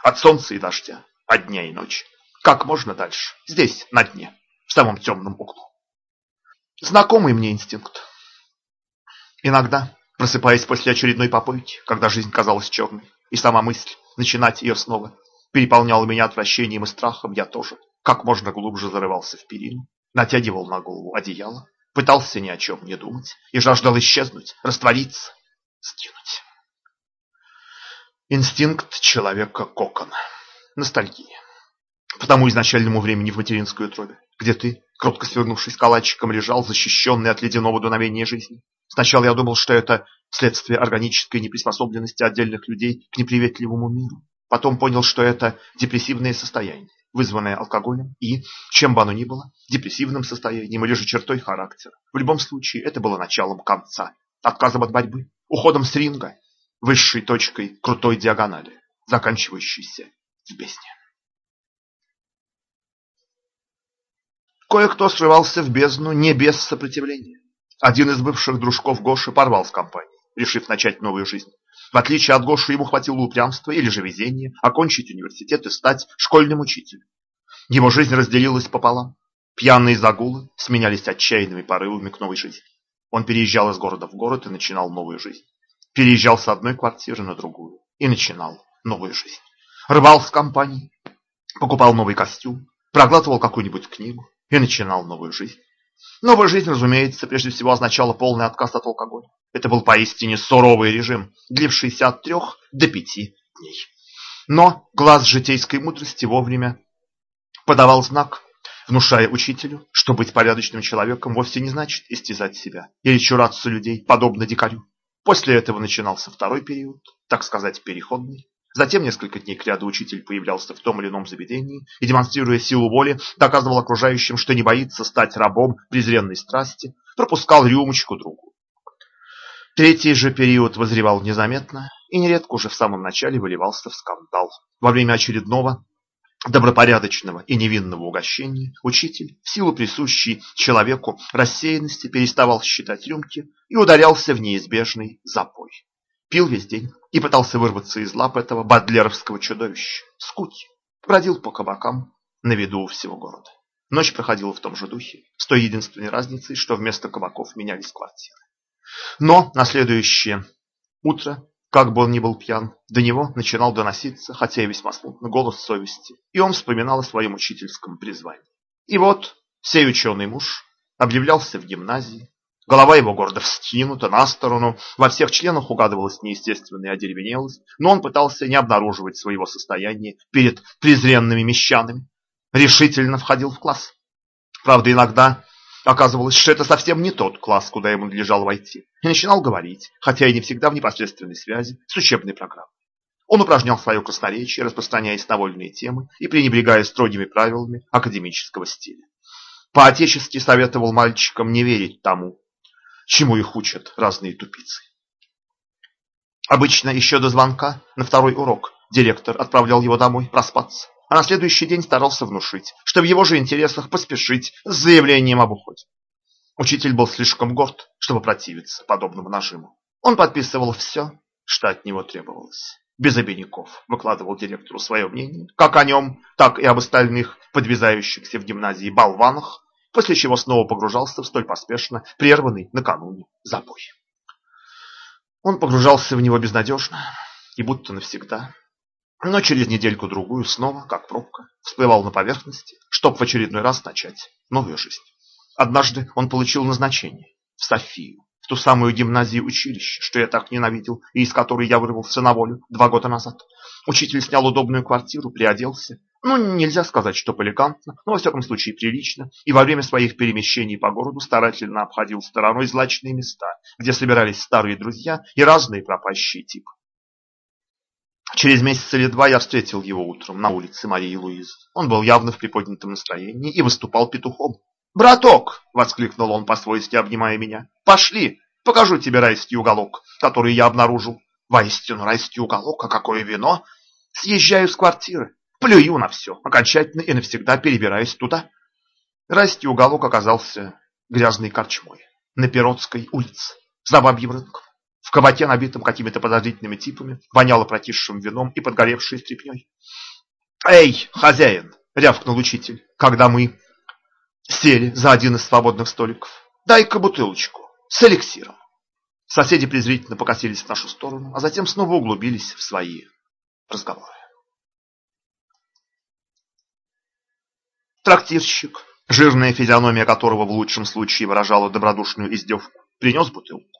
от солнца и дождя, от дня и ночи, как можно дальше, здесь, на дне, в самом темном углу. Знакомый мне инстинкт. Иногда, просыпаясь после очередной попойки, когда жизнь казалась черной, и сама мысль начинать ее снова переполняла меня отвращением и страхом, я тоже как можно глубже зарывался в перину, натягивал на голову одеяло, пытался ни о чем не думать и жаждал исчезнуть, раствориться, сгинуть. Инстинкт человека кокона. Ностальгия. По тому изначальному времени в материнской утробе, где ты, кротко свернувшись калачиком, лежал, защищенный от ледяного дуновения жизни. Сначала я думал, что это следствие органической неприспособленности отдельных людей к неприветливому миру. Потом понял, что это депрессивное состояние, вызванное алкоголем и, чем бы оно ни было, депрессивным состоянием или же чертой характера. В любом случае, это было началом конца, отказом от борьбы, уходом с ринга, высшей точкой крутой диагонали, заканчивающейся в бездне. Кое-кто срывался в бездну не без сопротивления. Один из бывших дружков Гоши порвал с компанией, решив начать новую жизнь. В отличие от Гоши, ему хватило упрямства или же везения окончить университет и стать школьным учителем. Его жизнь разделилась пополам. Пьяные загулы сменялись отчаянными порывами к новой жизни. Он переезжал из города в город и начинал новую жизнь. Переезжал с одной квартиры на другую и начинал новую жизнь. Рыбал с компанией, покупал новый костюм, проглатывал какую-нибудь книгу и начинал новую жизнь. Новая жизнь, разумеется, прежде всего означала полный отказ от алкоголя. Это был поистине суровый режим, длившийся от трех до пяти дней. Но глаз житейской мудрости вовремя подавал знак, внушая учителю, что быть порядочным человеком вовсе не значит истязать себя или чураться людей, подобно дикарю. После этого начинался второй период, так сказать, переходный. Затем несколько дней кряду учитель появлялся в том или ином заведении и, демонстрируя силу воли, доказывал окружающим, что не боится стать рабом презренной страсти, пропускал рюмочку другу. Третий же период возревал незаметно и нередко уже в самом начале выливался в скандал. Во время очередного добропорядочного и невинного угощения учитель, в силу присущей человеку рассеянности, переставал считать рюмки и ударялся в неизбежный запой. Пил весь день и пытался вырваться из лап этого бадлеровского чудовища. Скуть бродил по кабакам на виду всего города. Ночь проходила в том же духе, с той единственной разницей, что вместо кабаков менялись квартиры. Но на следующее утро как бы он ни был пьян, до него начинал доноситься, хотя и весьма смутно, голос совести, и он вспоминал о своем учительском призвании. И вот сей ученый муж объявлялся в гимназии, голова его гордо вскинута на сторону, во всех членах угадывалась неестественная одеревенелость, но он пытался не обнаруживать своего состояния перед презренными мещанами, решительно входил в класс. Правда, иногда Оказывалось, что это совсем не тот класс, куда ему надлежало войти. И начинал говорить, хотя и не всегда в непосредственной связи, с учебной программой. Он упражнял свое красноречие, распространяясь на вольные темы и пренебрегая строгими правилами академического стиля. По-отечески советовал мальчикам не верить тому, чему их учат разные тупицы. Обычно еще до звонка на второй урок директор отправлял его домой проспаться а на следующий день старался внушить, что в его же интересах поспешить с заявлением об уходе. Учитель был слишком горд, чтобы противиться подобному нажиму. Он подписывал все, что от него требовалось. Без обиняков выкладывал директору свое мнение, как о нем, так и об остальных подвязающихся в гимназии болванах, после чего снова погружался в столь поспешно прерванный накануне забой. Он погружался в него безнадежно и будто навсегда, но через недельку-другую снова, как пробка, всплывал на поверхности, чтобы в очередной раз начать новую жизнь. Однажды он получил назначение в Софию, в ту самую гимназию училище, что я так ненавидел и из которой я вырвался на волю два года назад. Учитель снял удобную квартиру, приоделся. Ну, нельзя сказать, что элегантно, но, во всяком случае, прилично, и во время своих перемещений по городу старательно обходил стороной злачные места, где собирались старые друзья и разные пропащие типы. Через месяц или два я встретил его утром на улице Марии Луизы. Он был явно в приподнятом настроении и выступал петухом. «Браток!» – воскликнул он по-свойски, обнимая меня. «Пошли, покажу тебе райский уголок, который я обнаружил». «Воистину райский уголок, а какое вино!» «Съезжаю с квартиры. плюю на все, окончательно и навсегда перебираюсь туда. Расти уголок оказался грязной корчмой на Перотской улице, за бабьим рынком. В кабаке, набитом какими-то подозрительными типами, воняло протишшим вином и подгоревшей стряпней. «Эй, хозяин!» — рявкнул учитель, когда мы сели за один из свободных столиков. «Дай-ка бутылочку с эликсиром». Соседи презрительно покосились в нашу сторону, а затем снова углубились в свои разговоры. Трактирщик, жирная физиономия которого в лучшем случае выражала добродушную издевку, принес бутылку.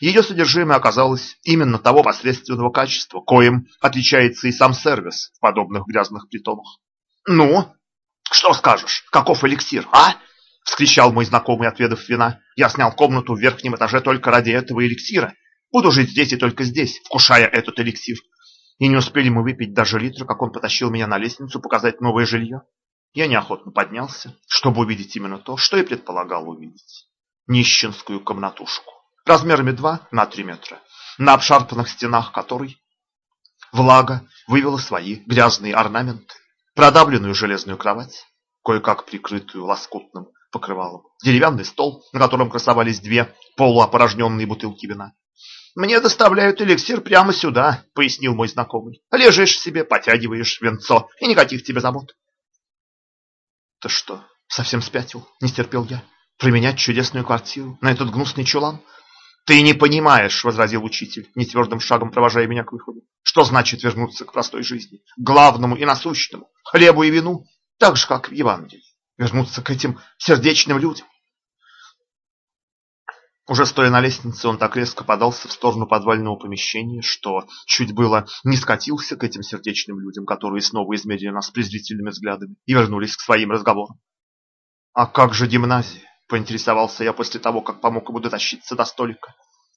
Ее содержимое оказалось именно того посредственного качества, коим отличается и сам сервис в подобных грязных притонах. «Ну, что скажешь, каков эликсир, а?» – вскричал мой знакомый, отведав вина. «Я снял комнату в верхнем этаже только ради этого эликсира. Буду жить здесь и только здесь, вкушая этот эликсир». И не успели мы выпить даже литра, как он потащил меня на лестницу показать новое жилье. Я неохотно поднялся, чтобы увидеть именно то, что и предполагал увидеть. Нищенскую комнатушку, размерами 2 на 3 метра, на обшарпанных стенах которой влага вывела свои грязные орнаменты, продавленную железную кровать, кое-как прикрытую лоскутным покрывалом, деревянный стол, на котором красовались две полуопорожненные бутылки вина. «Мне доставляют эликсир прямо сюда», — пояснил мой знакомый. «Лежишь себе, потягиваешь венцо, и никаких тебе забот. Ты что, совсем спятил? Не стерпел я. Променять чудесную квартиру на этот гнусный чулан? Ты не понимаешь, возразил учитель, нетвердым шагом провожая меня к выходу. Что значит вернуться к простой жизни, главному и насущному, хлебу и вину, так же, как в Евангелии. Вернуться к этим сердечным людям. Уже стоя на лестнице, он так резко подался в сторону подвального помещения, что чуть было не скатился к этим сердечным людям, которые снова измерили нас презрительными взглядами и вернулись к своим разговорам. «А как же гимназия?» – поинтересовался я после того, как помог ему дотащиться до столика.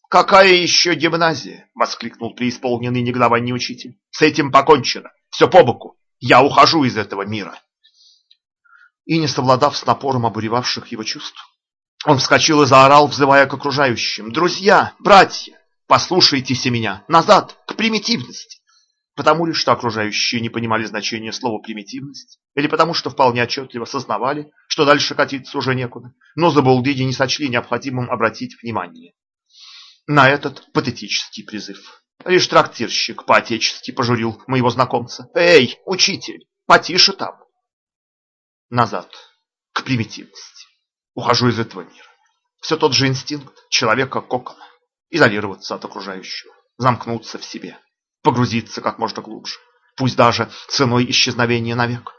«Какая еще гимназия?» – воскликнул преисполненный негодование учитель. «С этим покончено. Все по боку. Я ухожу из этого мира». И не совладав с напором обуревавших его чувств, он вскочил и заорал, взывая к окружающим. «Друзья, братья, послушайтесь меня! Назад, к примитивности!» Потому ли, что окружающие не понимали значения слова «примитивность», или потому что вполне отчетливо сознавали, что дальше катиться уже некуда, но забулдыги не сочли необходимым обратить внимание на этот патетический призыв. Лишь трактирщик по-отечески пожурил моего знакомца. «Эй, учитель, потише там!» Назад, к примитивности. Ухожу из этого мира. Все тот же инстинкт человека кокона. Изолироваться от окружающего, замкнуться в себе, погрузиться как можно глубже, пусть даже ценой исчезновения навек.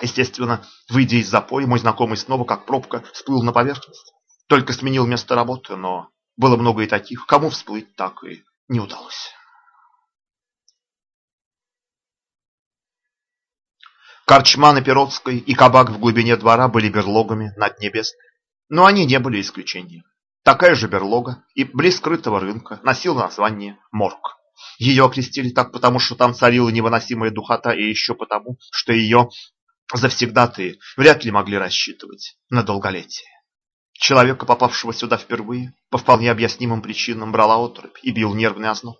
Естественно, выйдя из запоя, мой знакомый снова, как пробка, всплыл на поверхность. Только сменил место работы, но было много и таких, кому всплыть так и не удалось. Корчма на Перотской и кабак в глубине двора были берлогами над небесной. Но они не были исключением. Такая же берлога и близ скрытого рынка носила название Морг. Ее окрестили так потому, что там царила невыносимая духота, и еще потому, что ее завсегдатые вряд ли могли рассчитывать на долголетие. Человека, попавшего сюда впервые, по вполне объяснимым причинам брала отрубь и бил нервный озноб.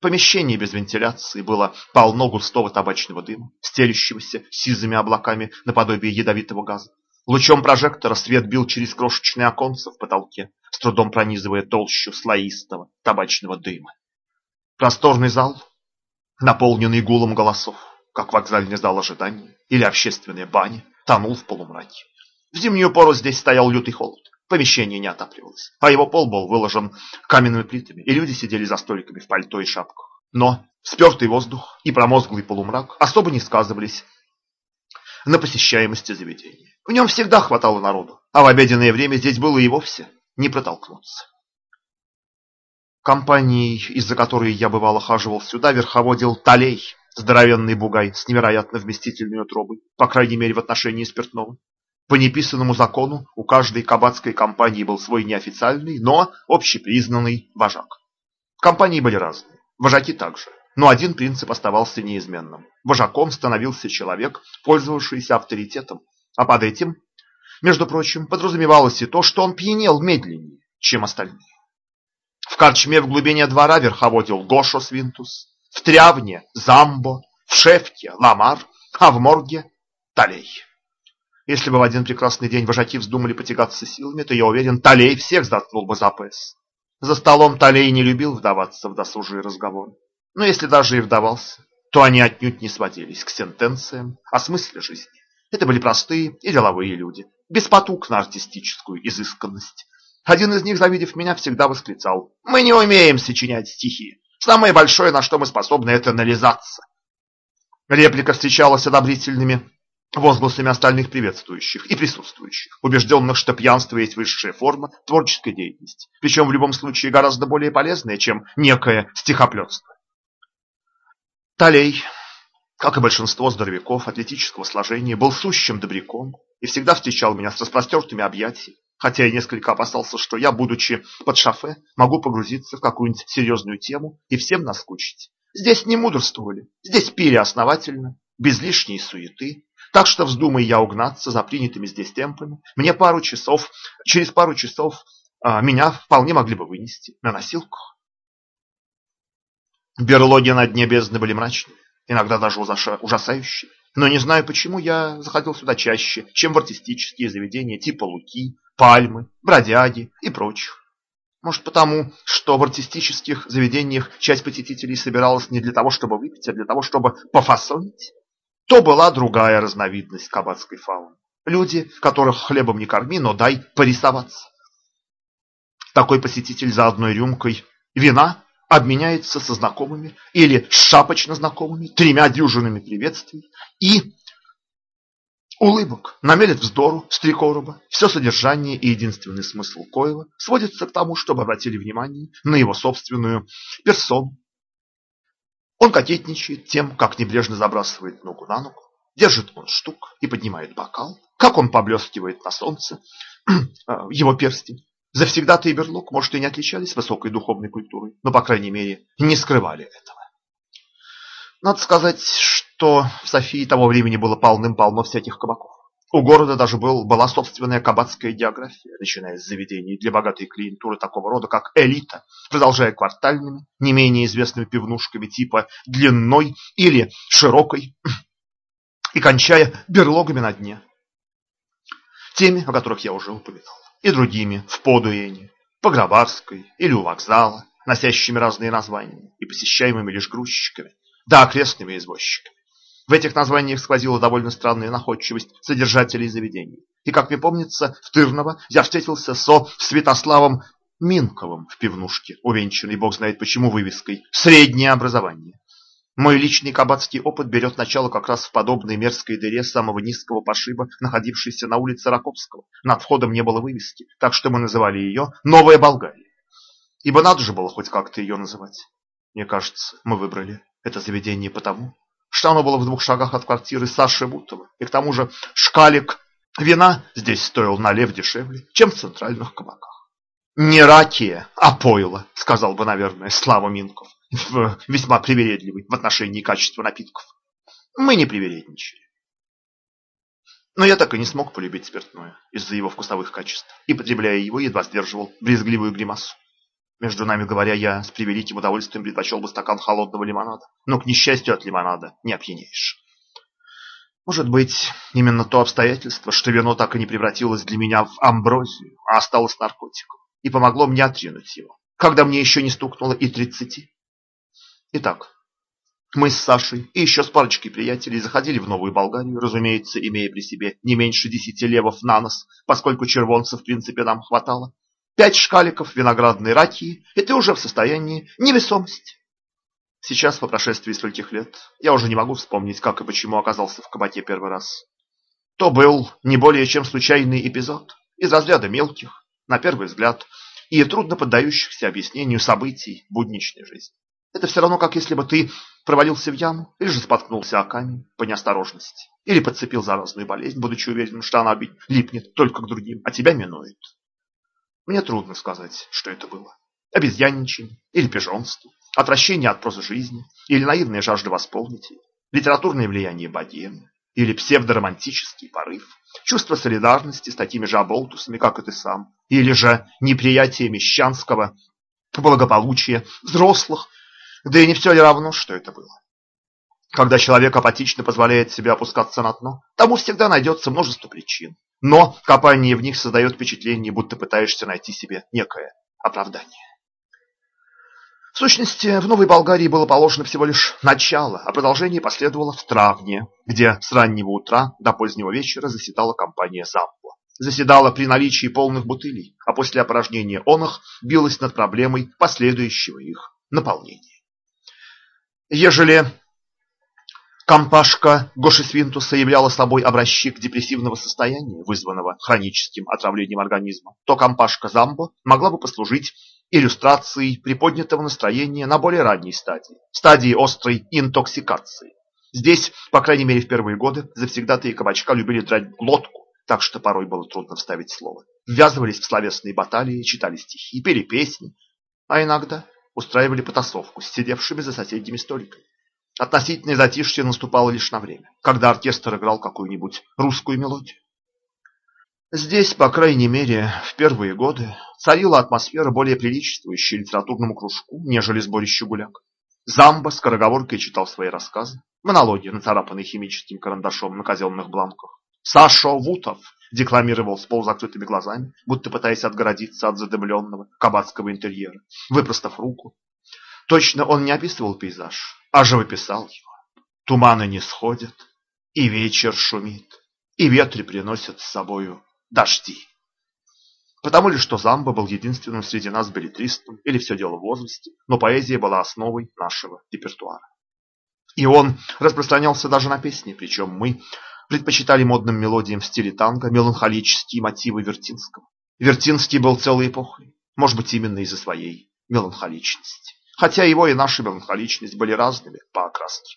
Помещение без вентиляции было полно густого табачного дыма, стелющегося сизыми облаками наподобие ядовитого газа. Лучом прожектора свет бил через крошечные оконца в потолке, с трудом пронизывая толщу слоистого табачного дыма. Просторный зал, наполненный гулом голосов, как вокзальный зал ожидания или общественная баня, тонул в полумраке. В зимнюю пору здесь стоял лютый холод. Помещение не отапливалось, а его пол был выложен каменными плитами, и люди сидели за столиками в пальто и шапках. Но спертый воздух и промозглый полумрак особо не сказывались на посещаемости заведения. В нем всегда хватало народу, а в обеденное время здесь было и вовсе не протолкнуться. Компанией, из-за которой я бывало хаживал сюда, верховодил Талей, здоровенный бугай с невероятно вместительной утробой, по крайней мере в отношении спиртного. По неписанному закону у каждой кабацкой компании был свой неофициальный, но общепризнанный вожак. Компании были разные, вожаки также, но один принцип оставался неизменным. Вожаком становился человек, пользовавшийся авторитетом, а под этим, между прочим, подразумевалось и то, что он пьянел медленнее, чем остальные. В корчме в глубине двора верховодил Гошо Свинтус, в Трявне – Замбо, в Шефке – Ламар, а в морге Талей. Если бы в один прекрасный день вожаки вздумали потягаться силами, то, я уверен, Талей всех заткнул бы за пояс. За столом Талей не любил вдаваться в досужие разговоры. Но если даже и вдавался, то они отнюдь не сводились к сентенциям о смысле жизни. Это были простые и деловые люди, без потуг на артистическую изысканность. Один из них, завидев меня, всегда восклицал «Мы не умеем сочинять стихи. Самое большое, на что мы способны, это нализаться». Реплика встречалась одобрительными возгласами остальных приветствующих и присутствующих, убежденных, что пьянство есть высшая форма творческой деятельности, причем в любом случае гораздо более полезная, чем некое стихоплетство. Талей, как и большинство здоровяков атлетического сложения, был сущим добряком и всегда встречал меня с распростертыми объятиями, хотя я несколько опасался, что я, будучи под шофе, могу погрузиться в какую-нибудь серьезную тему и всем наскучить. Здесь не мудрствовали, здесь пили основательно, без лишней суеты, так что вздумай я угнаться за принятыми здесь темпами, мне пару часов, через пару часов а, меня вполне могли бы вынести на носилках. Берлоги на дне бездны были мрачными, иногда даже ужасающие. Но не знаю почему я заходил сюда чаще, чем в артистические заведения типа Луки, Пальмы, Бродяги и прочих. Может потому, что в артистических заведениях часть посетителей собиралась не для того, чтобы выпить, а для того, чтобы пофасонить? То была другая разновидность кабацкой фауны. Люди, которых хлебом не корми, но дай порисоваться. Такой посетитель за одной рюмкой вина обменяется со знакомыми или шапочно знакомыми тремя дюжинами приветствий и улыбок, намелет вздору с три короба. Все содержание и единственный смысл коего сводится к тому, чтобы обратили внимание на его собственную персону, он кокетничает тем, как небрежно забрасывает ногу на ногу, держит он штук и поднимает бокал, как он поблескивает на солнце а, его перстень. Завсегда-то и Берлок, может, и не отличались высокой духовной культурой, но, по крайней мере, не скрывали этого. Надо сказать, что в Софии того времени было полным-полно всяких кабаков. У города даже был, была собственная кабацкая география, начиная с заведений для богатой клиентуры такого рода, как элита, продолжая квартальными, не менее известными пивнушками типа длинной или широкой, и кончая берлогами на дне. Теми, о которых я уже упоминал, и другими в Подуэне, по Грабарской или у вокзала, носящими разные названия и посещаемыми лишь грузчиками, да окрестными извозчиками. В этих названиях сквозила довольно странная находчивость содержателей заведений. И, как мне помнится, в Тырново я встретился со Святославом Минковым в пивнушке, увенчанный, бог знает почему, вывеской «Среднее образование». Мой личный кабацкий опыт берет начало как раз в подобной мерзкой дыре самого низкого пошиба, находившейся на улице Раковского. Над входом не было вывески, так что мы называли ее «Новая Болгария». Ибо надо же было хоть как-то ее называть. Мне кажется, мы выбрали это заведение потому, что оно было в двух шагах от квартиры Саши Бутова. И к тому же шкалик вина здесь стоил на лев дешевле, чем в центральных кабаках. «Не ракия, а пойло», — сказал бы, наверное, Слава Минков, весьма привередливый в отношении качества напитков. Мы не привередничали. Но я так и не смог полюбить спиртное из-за его вкусовых качеств, и, потребляя его, едва сдерживал брезгливую гримасу. Между нами говоря, я с превеликим удовольствием предпочел бы стакан холодного лимонада. Но, к несчастью, от лимонада не опьянеешь. Может быть, именно то обстоятельство, что вино так и не превратилось для меня в амброзию, а осталось наркотиком, и помогло мне отринуть его, когда мне еще не стукнуло и тридцати. Итак, мы с Сашей и еще с парочкой приятелей заходили в Новую Болгарию, разумеется, имея при себе не меньше десяти левов на нос, поскольку червонцев, в принципе, нам хватало. Пять шкаликов виноградной ракии, и ты уже в состоянии невесомости. Сейчас, по прошествии стольких лет, я уже не могу вспомнить, как и почему оказался в кабаке первый раз. То был не более чем случайный эпизод, из разряда мелких, на первый взгляд, и трудно поддающихся объяснению событий будничной жизни. Это все равно, как если бы ты провалился в яму, или же споткнулся о камень по неосторожности, или подцепил заразную болезнь, будучи уверенным, что она липнет только к другим, а тебя минует. Мне трудно сказать, что это было. Обезьянничание или пижонство, отвращение от прозы жизни или наивная жажда восполнить ее, литературное влияние богемы или псевдоромантический порыв, чувство солидарности с такими же оболтусами, как и ты сам, или же неприятие мещанского благополучия взрослых, да и не все ли равно, что это было. Когда человек апатично позволяет себе опускаться на дно, тому всегда найдется множество причин. Но копание в них создает впечатление, будто пытаешься найти себе некое оправдание. В сущности, в Новой Болгарии было положено всего лишь начало, а продолжение последовало в травне, где с раннего утра до позднего вечера заседала компания Зампла. Заседала при наличии полных бутылей, а после опорожнения он их билась над проблемой последующего их наполнения. Ежели Компашка Гоши Свинтуса являла собой образчик депрессивного состояния, вызванного хроническим отравлением организма, то компашка Замбо могла бы послужить иллюстрацией приподнятого настроения на более ранней стадии, стадии острой интоксикации. Здесь, по крайней мере в первые годы, завсегдатые кабачка любили драть глотку, так что порой было трудно вставить слово. Ввязывались в словесные баталии, читали стихи, пели песни, а иногда устраивали потасовку с сидевшими за соседними столиками. Относительное затишье наступало лишь на время, когда оркестр играл какую-нибудь русскую мелодию. Здесь, по крайней мере, в первые годы царила атмосфера более приличествующая литературному кружку, нежели сборище гуляк. Замба скороговоркой читал свои рассказы, монологи, нацарапанные химическим карандашом на казенных бланках. Саша Вутов декламировал с полузакрытыми глазами, будто пытаясь отгородиться от задымленного кабацкого интерьера, выпростав руку. Точно он не описывал пейзаж, а живописал его. Туманы не сходят, и вечер шумит, и ветры приносят с собою дожди. Потому ли, что Замба был единственным среди нас билетристом, или все дело в возрасте, но поэзия была основой нашего репертуара. И он распространялся даже на песни, причем мы предпочитали модным мелодиям в стиле танго меланхолические мотивы Вертинского. Вертинский был целой эпохой, может быть, именно из-за своей меланхоличности хотя его и наша меланхоличность были разными по окраске.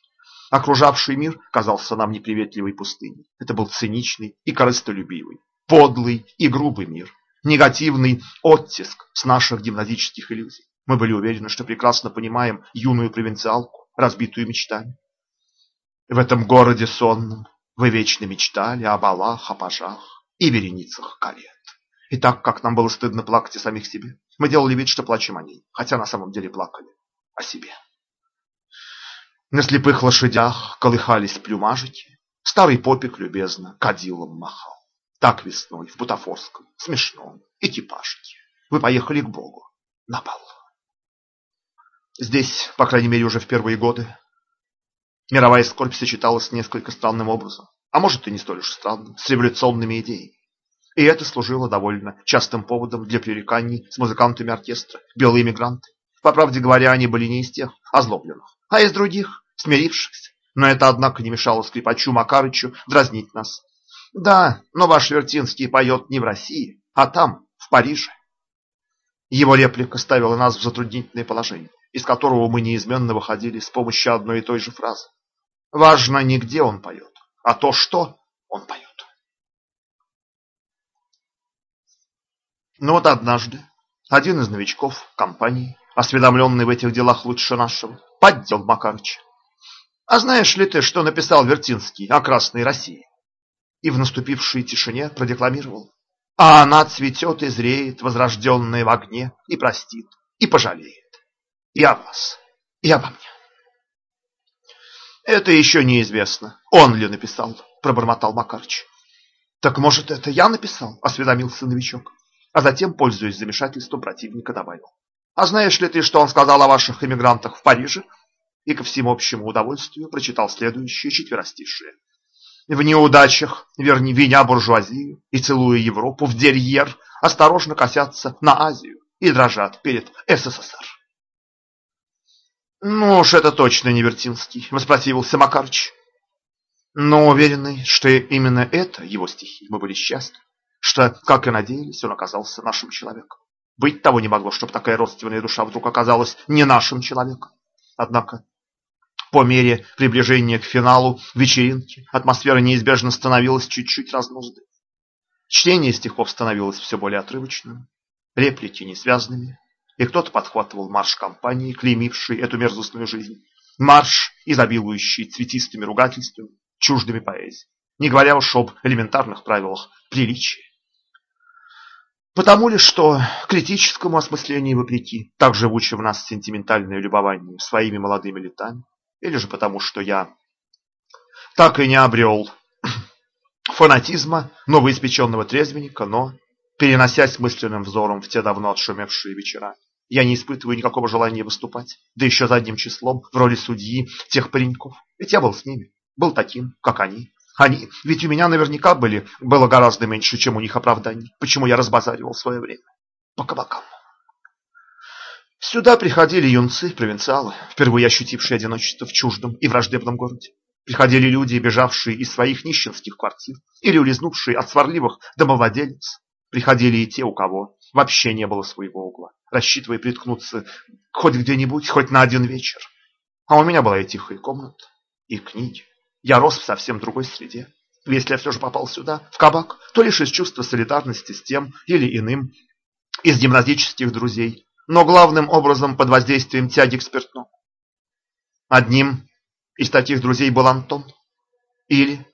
Окружавший мир казался нам неприветливой пустыней. Это был циничный и корыстолюбивый, подлый и грубый мир, негативный оттиск с наших гимназических иллюзий. Мы были уверены, что прекрасно понимаем юную провинциалку, разбитую мечтами. В этом городе сонном вы вечно мечтали о балах, о пажах и вереницах карет. И так как нам было стыдно плакать о самих себе, мы делали вид, что плачем о ней, хотя на самом деле плакали о себе. На слепых лошадях колыхались плюмажики, старый попик любезно кадилом махал. Так весной в Бутафорском, смешном экипажике вы поехали к Богу на бал. Здесь, по крайней мере, уже в первые годы мировая скорбь сочеталась несколько странным образом, а может и не столь уж странным, с революционными идеями. И это служило довольно частым поводом для пререканий с музыкантами оркестра, белые мигранты. По правде говоря, они были не из тех озлобленных, а из других, смирившихся. Но это, однако, не мешало скрипачу Макарычу дразнить нас. Да, но ваш Вертинский поет не в России, а там, в Париже. Его реплика ставила нас в затруднительное положение, из которого мы неизменно выходили с помощью одной и той же фразы. Важно не где он поет, а то, что он поет. Но вот однажды один из новичков компании, осведомленный в этих делах лучше нашего, поддел Макарыча. А знаешь ли ты, что написал Вертинский о Красной России? И в наступившей тишине продекламировал. А она цветет и зреет, возрожденная в огне, и простит, и пожалеет. И о вас, и обо мне. Это еще неизвестно, он ли написал, пробормотал Макарыч. Так может, это я написал, осведомился новичок а затем, пользуясь замешательством противника, добавил. «А знаешь ли ты, что он сказал о ваших эмигрантах в Париже?» И ко всему общему удовольствию прочитал следующее четверостишие. В неудачах, верни, виня буржуазию и целуя Европу в дерьер, осторожно косятся на Азию и дрожат перед СССР. «Ну уж это точно не Вертинский», — воспротивился Макарыч. Но уверенный, что именно это его стихи, мы были счастливы что, как и надеялись, он оказался нашим человеком. Быть того не могло, чтобы такая родственная душа вдруг оказалась не нашим человеком. Однако, по мере приближения к финалу вечеринки, атмосфера неизбежно становилась чуть-чуть разнузды. Чтение стихов становилось все более отрывочным, реплики несвязанными, и кто-то подхватывал марш компании, клеймивший эту мерзостную жизнь. Марш, изобилующий цветистыми ругательствами, чуждыми поэзии, не говоря уж об элементарных правилах приличия. Потому ли, что критическому осмыслению вопреки так живуче в нас сентиментальное любование своими молодыми летами, или же потому, что я так и не обрел фанатизма новоиспеченного трезвенника, но, переносясь мысленным взором в те давно отшумевшие вечера, я не испытываю никакого желания выступать, да еще задним числом в роли судьи тех пареньков. Ведь я был с ними, был таким, как они. Они, ведь у меня наверняка были, было гораздо меньше, чем у них оправданий. Почему я разбазаривал свое время? По кабакам. Сюда приходили юнцы, провинциалы, впервые ощутившие одиночество в чуждом и враждебном городе. Приходили люди, бежавшие из своих нищенских квартир или улизнувшие от сварливых домовладельцев. Приходили и те, у кого вообще не было своего угла, рассчитывая приткнуться хоть где-нибудь, хоть на один вечер. А у меня была и тихая комната, и книги. Я рос в совсем другой среде. Если я все же попал сюда, в кабак, то лишь из чувства солидарности с тем или иным из гимназических друзей, но главным образом под воздействием тяги к спиртному. Одним из таких друзей был Антон, или,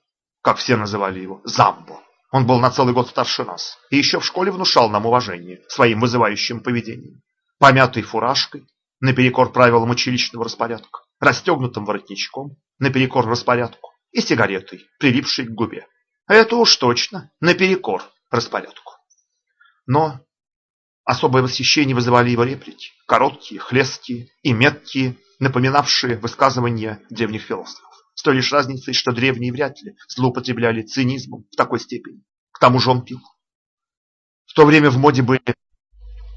как все называли его, Замбо. Он был на целый год старше нас и еще в школе внушал нам уважение своим вызывающим поведением. Помятой фуражкой, наперекор правилам училищного распорядка, расстегнутым воротничком, наперекор распорядку и сигаретой, прилипшей к губе. Это уж точно наперекор распорядку. Но особое восхищение вызывали его реплики, короткие, хлесткие и меткие, напоминавшие высказывания древних философов. С той лишь разницей, что древние вряд ли злоупотребляли цинизмом в такой степени. К тому же он пил. В то время в моде были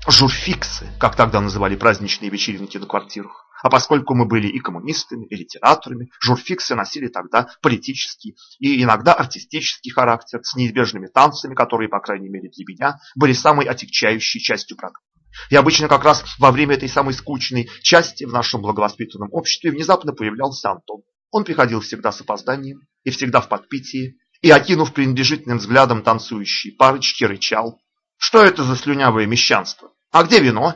журфиксы, как тогда называли праздничные вечеринки на квартирах. А поскольку мы были и коммунистами, и литераторами, журфиксы носили тогда политический и иногда артистический характер с неизбежными танцами, которые, по крайней мере для меня, были самой отягчающей частью программы. И обычно как раз во время этой самой скучной части в нашем благовоспитанном обществе внезапно появлялся Антон. Он приходил всегда с опозданием и всегда в подпитии, и, окинув пренебрежительным взглядом танцующие парочки, рычал. Что это за слюнявое мещанство? А где вино?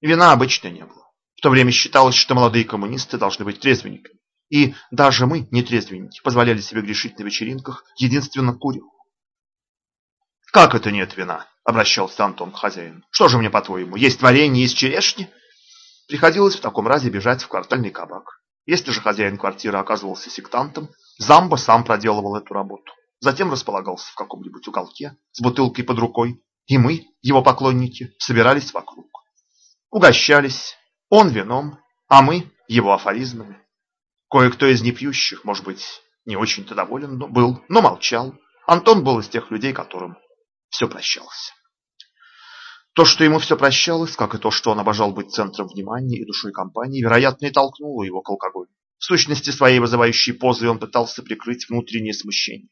Вина обычно не было. В то время считалось, что молодые коммунисты должны быть трезвенниками. И даже мы, не трезвенники, позволяли себе грешить на вечеринках, единственно курив. «Как это нет вина?» – обращался Антон к хозяину. «Что же мне, по-твоему, есть варенье из черешни?» Приходилось в таком разе бежать в квартальный кабак. Если же хозяин квартиры оказывался сектантом, Замбо сам проделывал эту работу. Затем располагался в каком-нибудь уголке с бутылкой под рукой, и мы, его поклонники, собирались вокруг. Угощались, он вином, а мы его афоризмами. Кое-кто из непьющих, может быть, не очень-то доволен был, но молчал. Антон был из тех людей, которым все прощалось. То, что ему все прощалось, как и то, что он обожал быть центром внимания и душой компании, вероятно, и толкнуло его к алкоголю. В сущности, своей вызывающей позой он пытался прикрыть внутреннее смущение.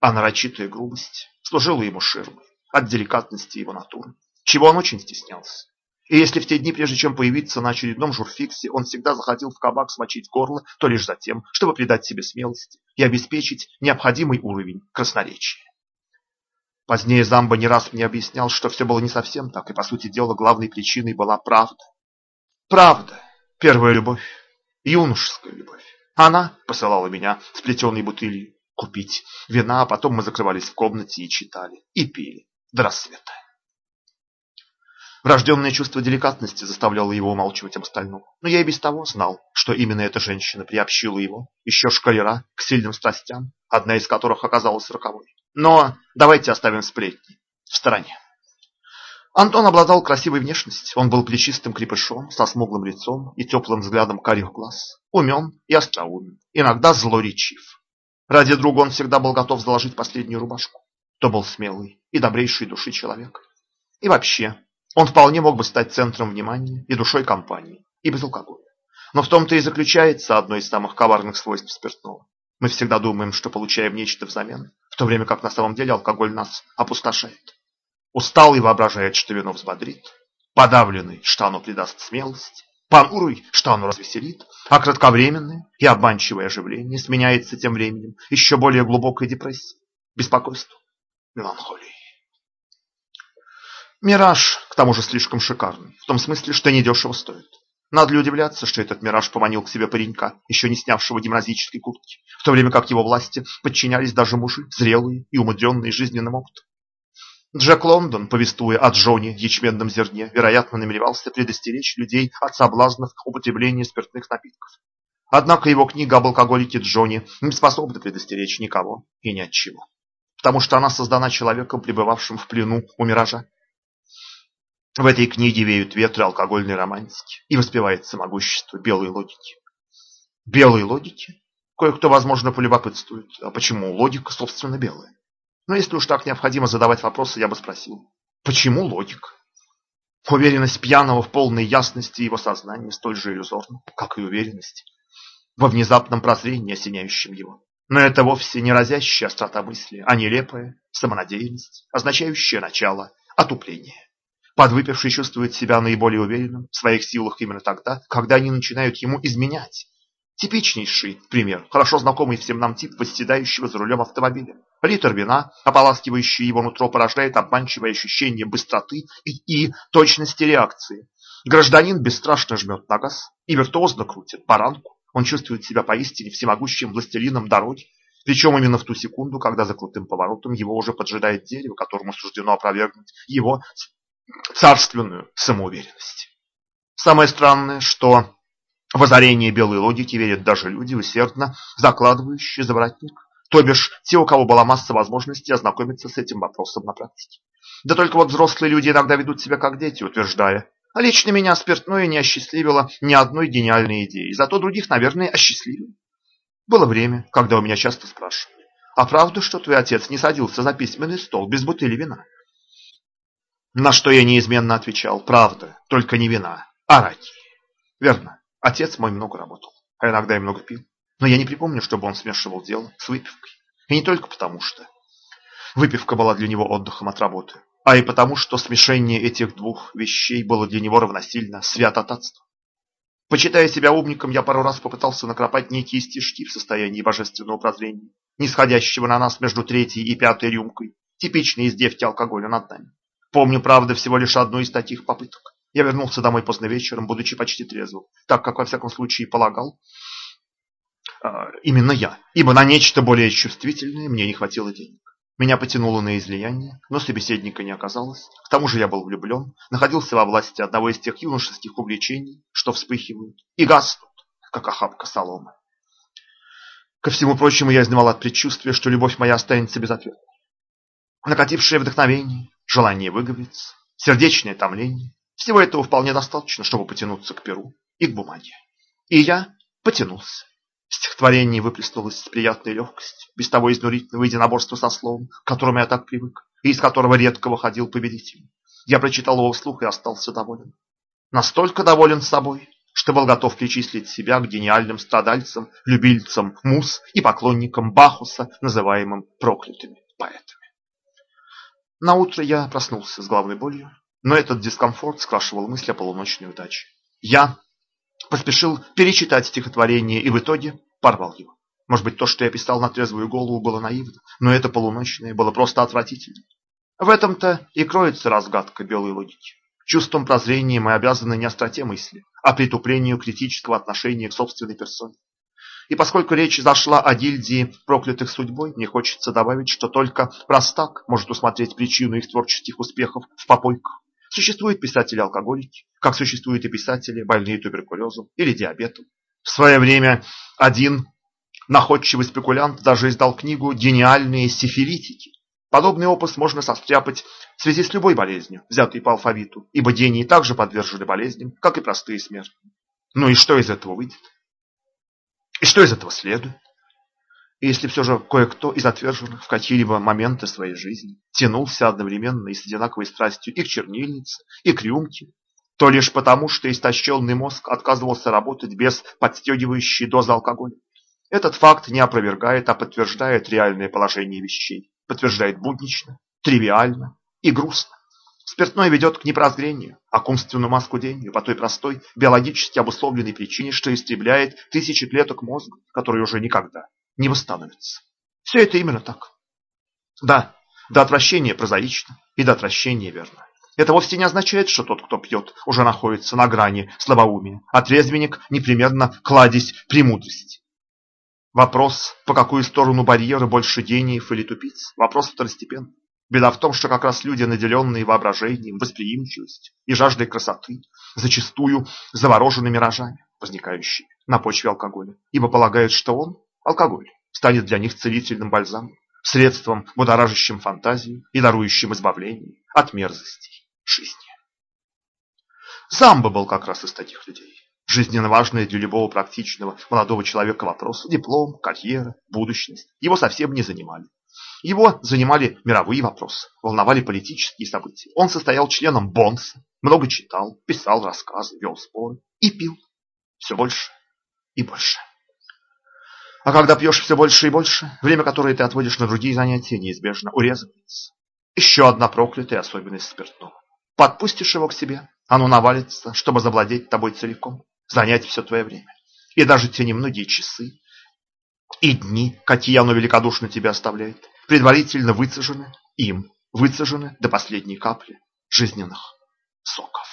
А нарочитая грубость служила ему ширмой от деликатности его натуры, чего он очень стеснялся. И если в те дни, прежде чем появиться на очередном журфиксе, он всегда заходил в кабак смочить горло, то лишь за тем, чтобы придать себе смелости и обеспечить необходимый уровень красноречия. Позднее Замбо не раз мне объяснял, что все было не совсем так, и, по сути дела, главной причиной была правда. Правда, первая любовь, юношеская любовь. Она посылала меня с плетеной бутылью купить вина, а потом мы закрывались в комнате и читали, и пили до рассвета. Врожденное чувство деликатности заставляло его умалчивать об остальном. Но я и без того знал, что именно эта женщина приобщила его, еще шкалера, к сильным страстям, одна из которых оказалась роковой. Но давайте оставим сплетни в стороне. Антон обладал красивой внешностью. Он был плечистым крепышом, со смуглым лицом и теплым взглядом карих глаз. Умен и остроумен, иногда злоречив. Ради друга он всегда был готов заложить последнюю рубашку. То был смелый и добрейший души человек. И вообще, он вполне мог бы стать центром внимания и душой компании, и без алкоголя. Но в том-то и заключается одно из самых коварных свойств спиртного. Мы всегда думаем, что получаем нечто взамен, в то время как на самом деле алкоголь нас опустошает. Усталый воображает, что вино взбодрит, подавленный, что оно придаст смелость, понурый, что оно развеселит, а кратковременное и обманчивое оживление сменяется тем временем еще более глубокой депрессией, беспокойством, меланхолией. Мираж, к тому же, слишком шикарный, в том смысле, что недешево стоит. Надо ли удивляться, что этот мираж поманил к себе паренька, еще не снявшего гимназической куртки, в то время как его власти подчинялись даже мужи, зрелые и умудренные жизненным опытом. Джек Лондон, повествуя о Джоне ячменном зерне, вероятно, намеревался предостеречь людей от соблазнов употребления спиртных напитков. Однако его книга об алкоголике Джонни не способна предостеречь никого и ни от чего. Потому что она создана человеком, пребывавшим в плену у миража. В этой книге веют ветры алкогольной романтики и воспевается могущество белой логики. Белой логики? Кое-кто, возможно, полюбопытствует, а почему логика, собственно, белая? Но если уж так необходимо задавать вопросы, я бы спросил, почему логика? Уверенность пьяного в полной ясности его сознания столь же иллюзорна, как и уверенность во внезапном прозрении, осеняющем его. Но это вовсе не разящая острота мысли, а нелепая самонадеянность, означающая начало отупления. Подвыпивший чувствует себя наиболее уверенным в своих силах именно тогда, когда они начинают ему изменять. Типичнейший пример, хорошо знакомый всем нам тип восседающего за рулем автомобиля. Литр вина, ополаскивающий его нутро, порождает обманчивое ощущение быстроты и, и точности реакции. Гражданин бесстрашно жмет на газ и виртуозно крутит баранку. Он чувствует себя поистине всемогущим властелином дороги, причем именно в ту секунду, когда за крутым поворотом его уже поджидает дерево, которому суждено опровергнуть его царственную самоуверенность. Самое странное, что в озарение белой логики верят даже люди, усердно закладывающие за то бишь те, у кого была масса возможностей ознакомиться с этим вопросом на практике. Да только вот взрослые люди иногда ведут себя как дети, утверждая, а лично меня спиртное не осчастливило ни одной гениальной идеи, зато других, наверное, осчастливило. Было время, когда у меня часто спрашивали, а правда, что твой отец не садился за письменный стол без бутыли вина? На что я неизменно отвечал, правда, только не вина, а раки. Верно, отец мой много работал, а иногда и много пил. Но я не припомню, чтобы он смешивал дело с выпивкой. И не только потому, что выпивка была для него отдыхом от работы, а и потому, что смешение этих двух вещей было для него равносильно святотатству. Почитая себя умником, я пару раз попытался накропать некие стишки в состоянии божественного прозрения, нисходящего на нас между третьей и пятой рюмкой, типичной издевки алкоголя над нами. Помню, правда, всего лишь одну из таких попыток. Я вернулся домой поздно вечером, будучи почти трезвым, так как, во всяком случае, полагал, а, именно я, ибо на нечто более чувствительное мне не хватило денег. Меня потянуло на излияние, но собеседника не оказалось. К тому же я был влюблен, находился во власти одного из тех юношеских увлечений, что вспыхивают и гаснут, как охапка соломы. Ко всему прочему, я изнывал от предчувствия, что любовь моя останется без ответа. Накатившее вдохновение, желание выговориться, сердечное томление – всего этого вполне достаточно, чтобы потянуться к перу и к бумаге. И я потянулся. Стихотворение выплеснулось с приятной легкостью, без того изнурительного единоборства со словом, к которому я так привык, и из которого редко выходил победителем. Я прочитал его вслух и остался доволен. Настолько доволен собой, что был готов причислить себя к гениальным страдальцам, любильцам мус и поклонникам Бахуса, называемым проклятыми поэтами. На утро я проснулся с головной болью, но этот дискомфорт скрашивал мысли о полуночной удаче. Я поспешил перечитать стихотворение и в итоге порвал его. Может быть, то, что я писал на трезвую голову, было наивно, но это полуночное было просто отвратительно. В этом-то и кроется разгадка белой логики. Чувством прозрения мы обязаны не остроте мысли, а притуплению критического отношения к собственной персоне. И поскольку речь зашла о гильдии проклятых судьбой, мне хочется добавить, что только простак может усмотреть причину их творческих успехов в попойках. Существуют писатели-алкоголики, как существуют и писатели, больные туберкулезом или диабетом. В свое время один находчивый спекулянт даже издал книгу «Гениальные сифилитики». Подобный опус можно состряпать в связи с любой болезнью, взятой по алфавиту, ибо гении также подвержены болезням, как и простые смертные. Ну и что из этого выйдет? И что из этого следует? И если все же кое-кто из отверженных в какие-либо моменты своей жизни тянулся одновременно и с одинаковой страстью и к чернильнице, и к рюмке, то лишь потому, что истощенный мозг отказывался работать без подстегивающей дозы алкоголя. Этот факт не опровергает, а подтверждает реальное положение вещей. Подтверждает буднично, тривиально и грустно. Спиртное ведет к непрозрению, а к умственному оскудению по той простой, биологически обусловленной причине, что истребляет тысячи клеток мозга, которые уже никогда не восстановится. Все это именно так. Да, до отвращения прозаично и до отвращения верно. Это вовсе не означает, что тот, кто пьет, уже находится на грани слабоумия, а трезвенник непременно кладезь премудрости. Вопрос, по какую сторону барьера больше гениев или тупиц, вопрос второстепенный. Беда в том, что как раз люди, наделенные воображением, восприимчивостью и жаждой красоты, зачастую заворожены миражами, возникающими на почве алкоголя, ибо полагают, что он, алкоголь, станет для них целительным бальзамом, средством, будоражащим фантазию и дарующим избавление от мерзостей жизни. Замбо был как раз из таких людей. Жизненно важные для любого практичного молодого человека вопросы – диплом, карьера, будущность – его совсем не занимали. Его занимали мировые вопросы, волновали политические события. Он состоял членом Бонса, много читал, писал рассказы, вел споры и пил все больше и больше. А когда пьешь все больше и больше, время, которое ты отводишь на другие занятия, неизбежно урезывается. Еще одна проклятая особенность спиртного. Подпустишь его к себе, оно навалится, чтобы завладеть тобой целиком, занять все твое время. И даже те немногие часы и дни, какие оно великодушно тебе оставляет, предварительно выцежены им, выцежены до последней капли жизненных соков.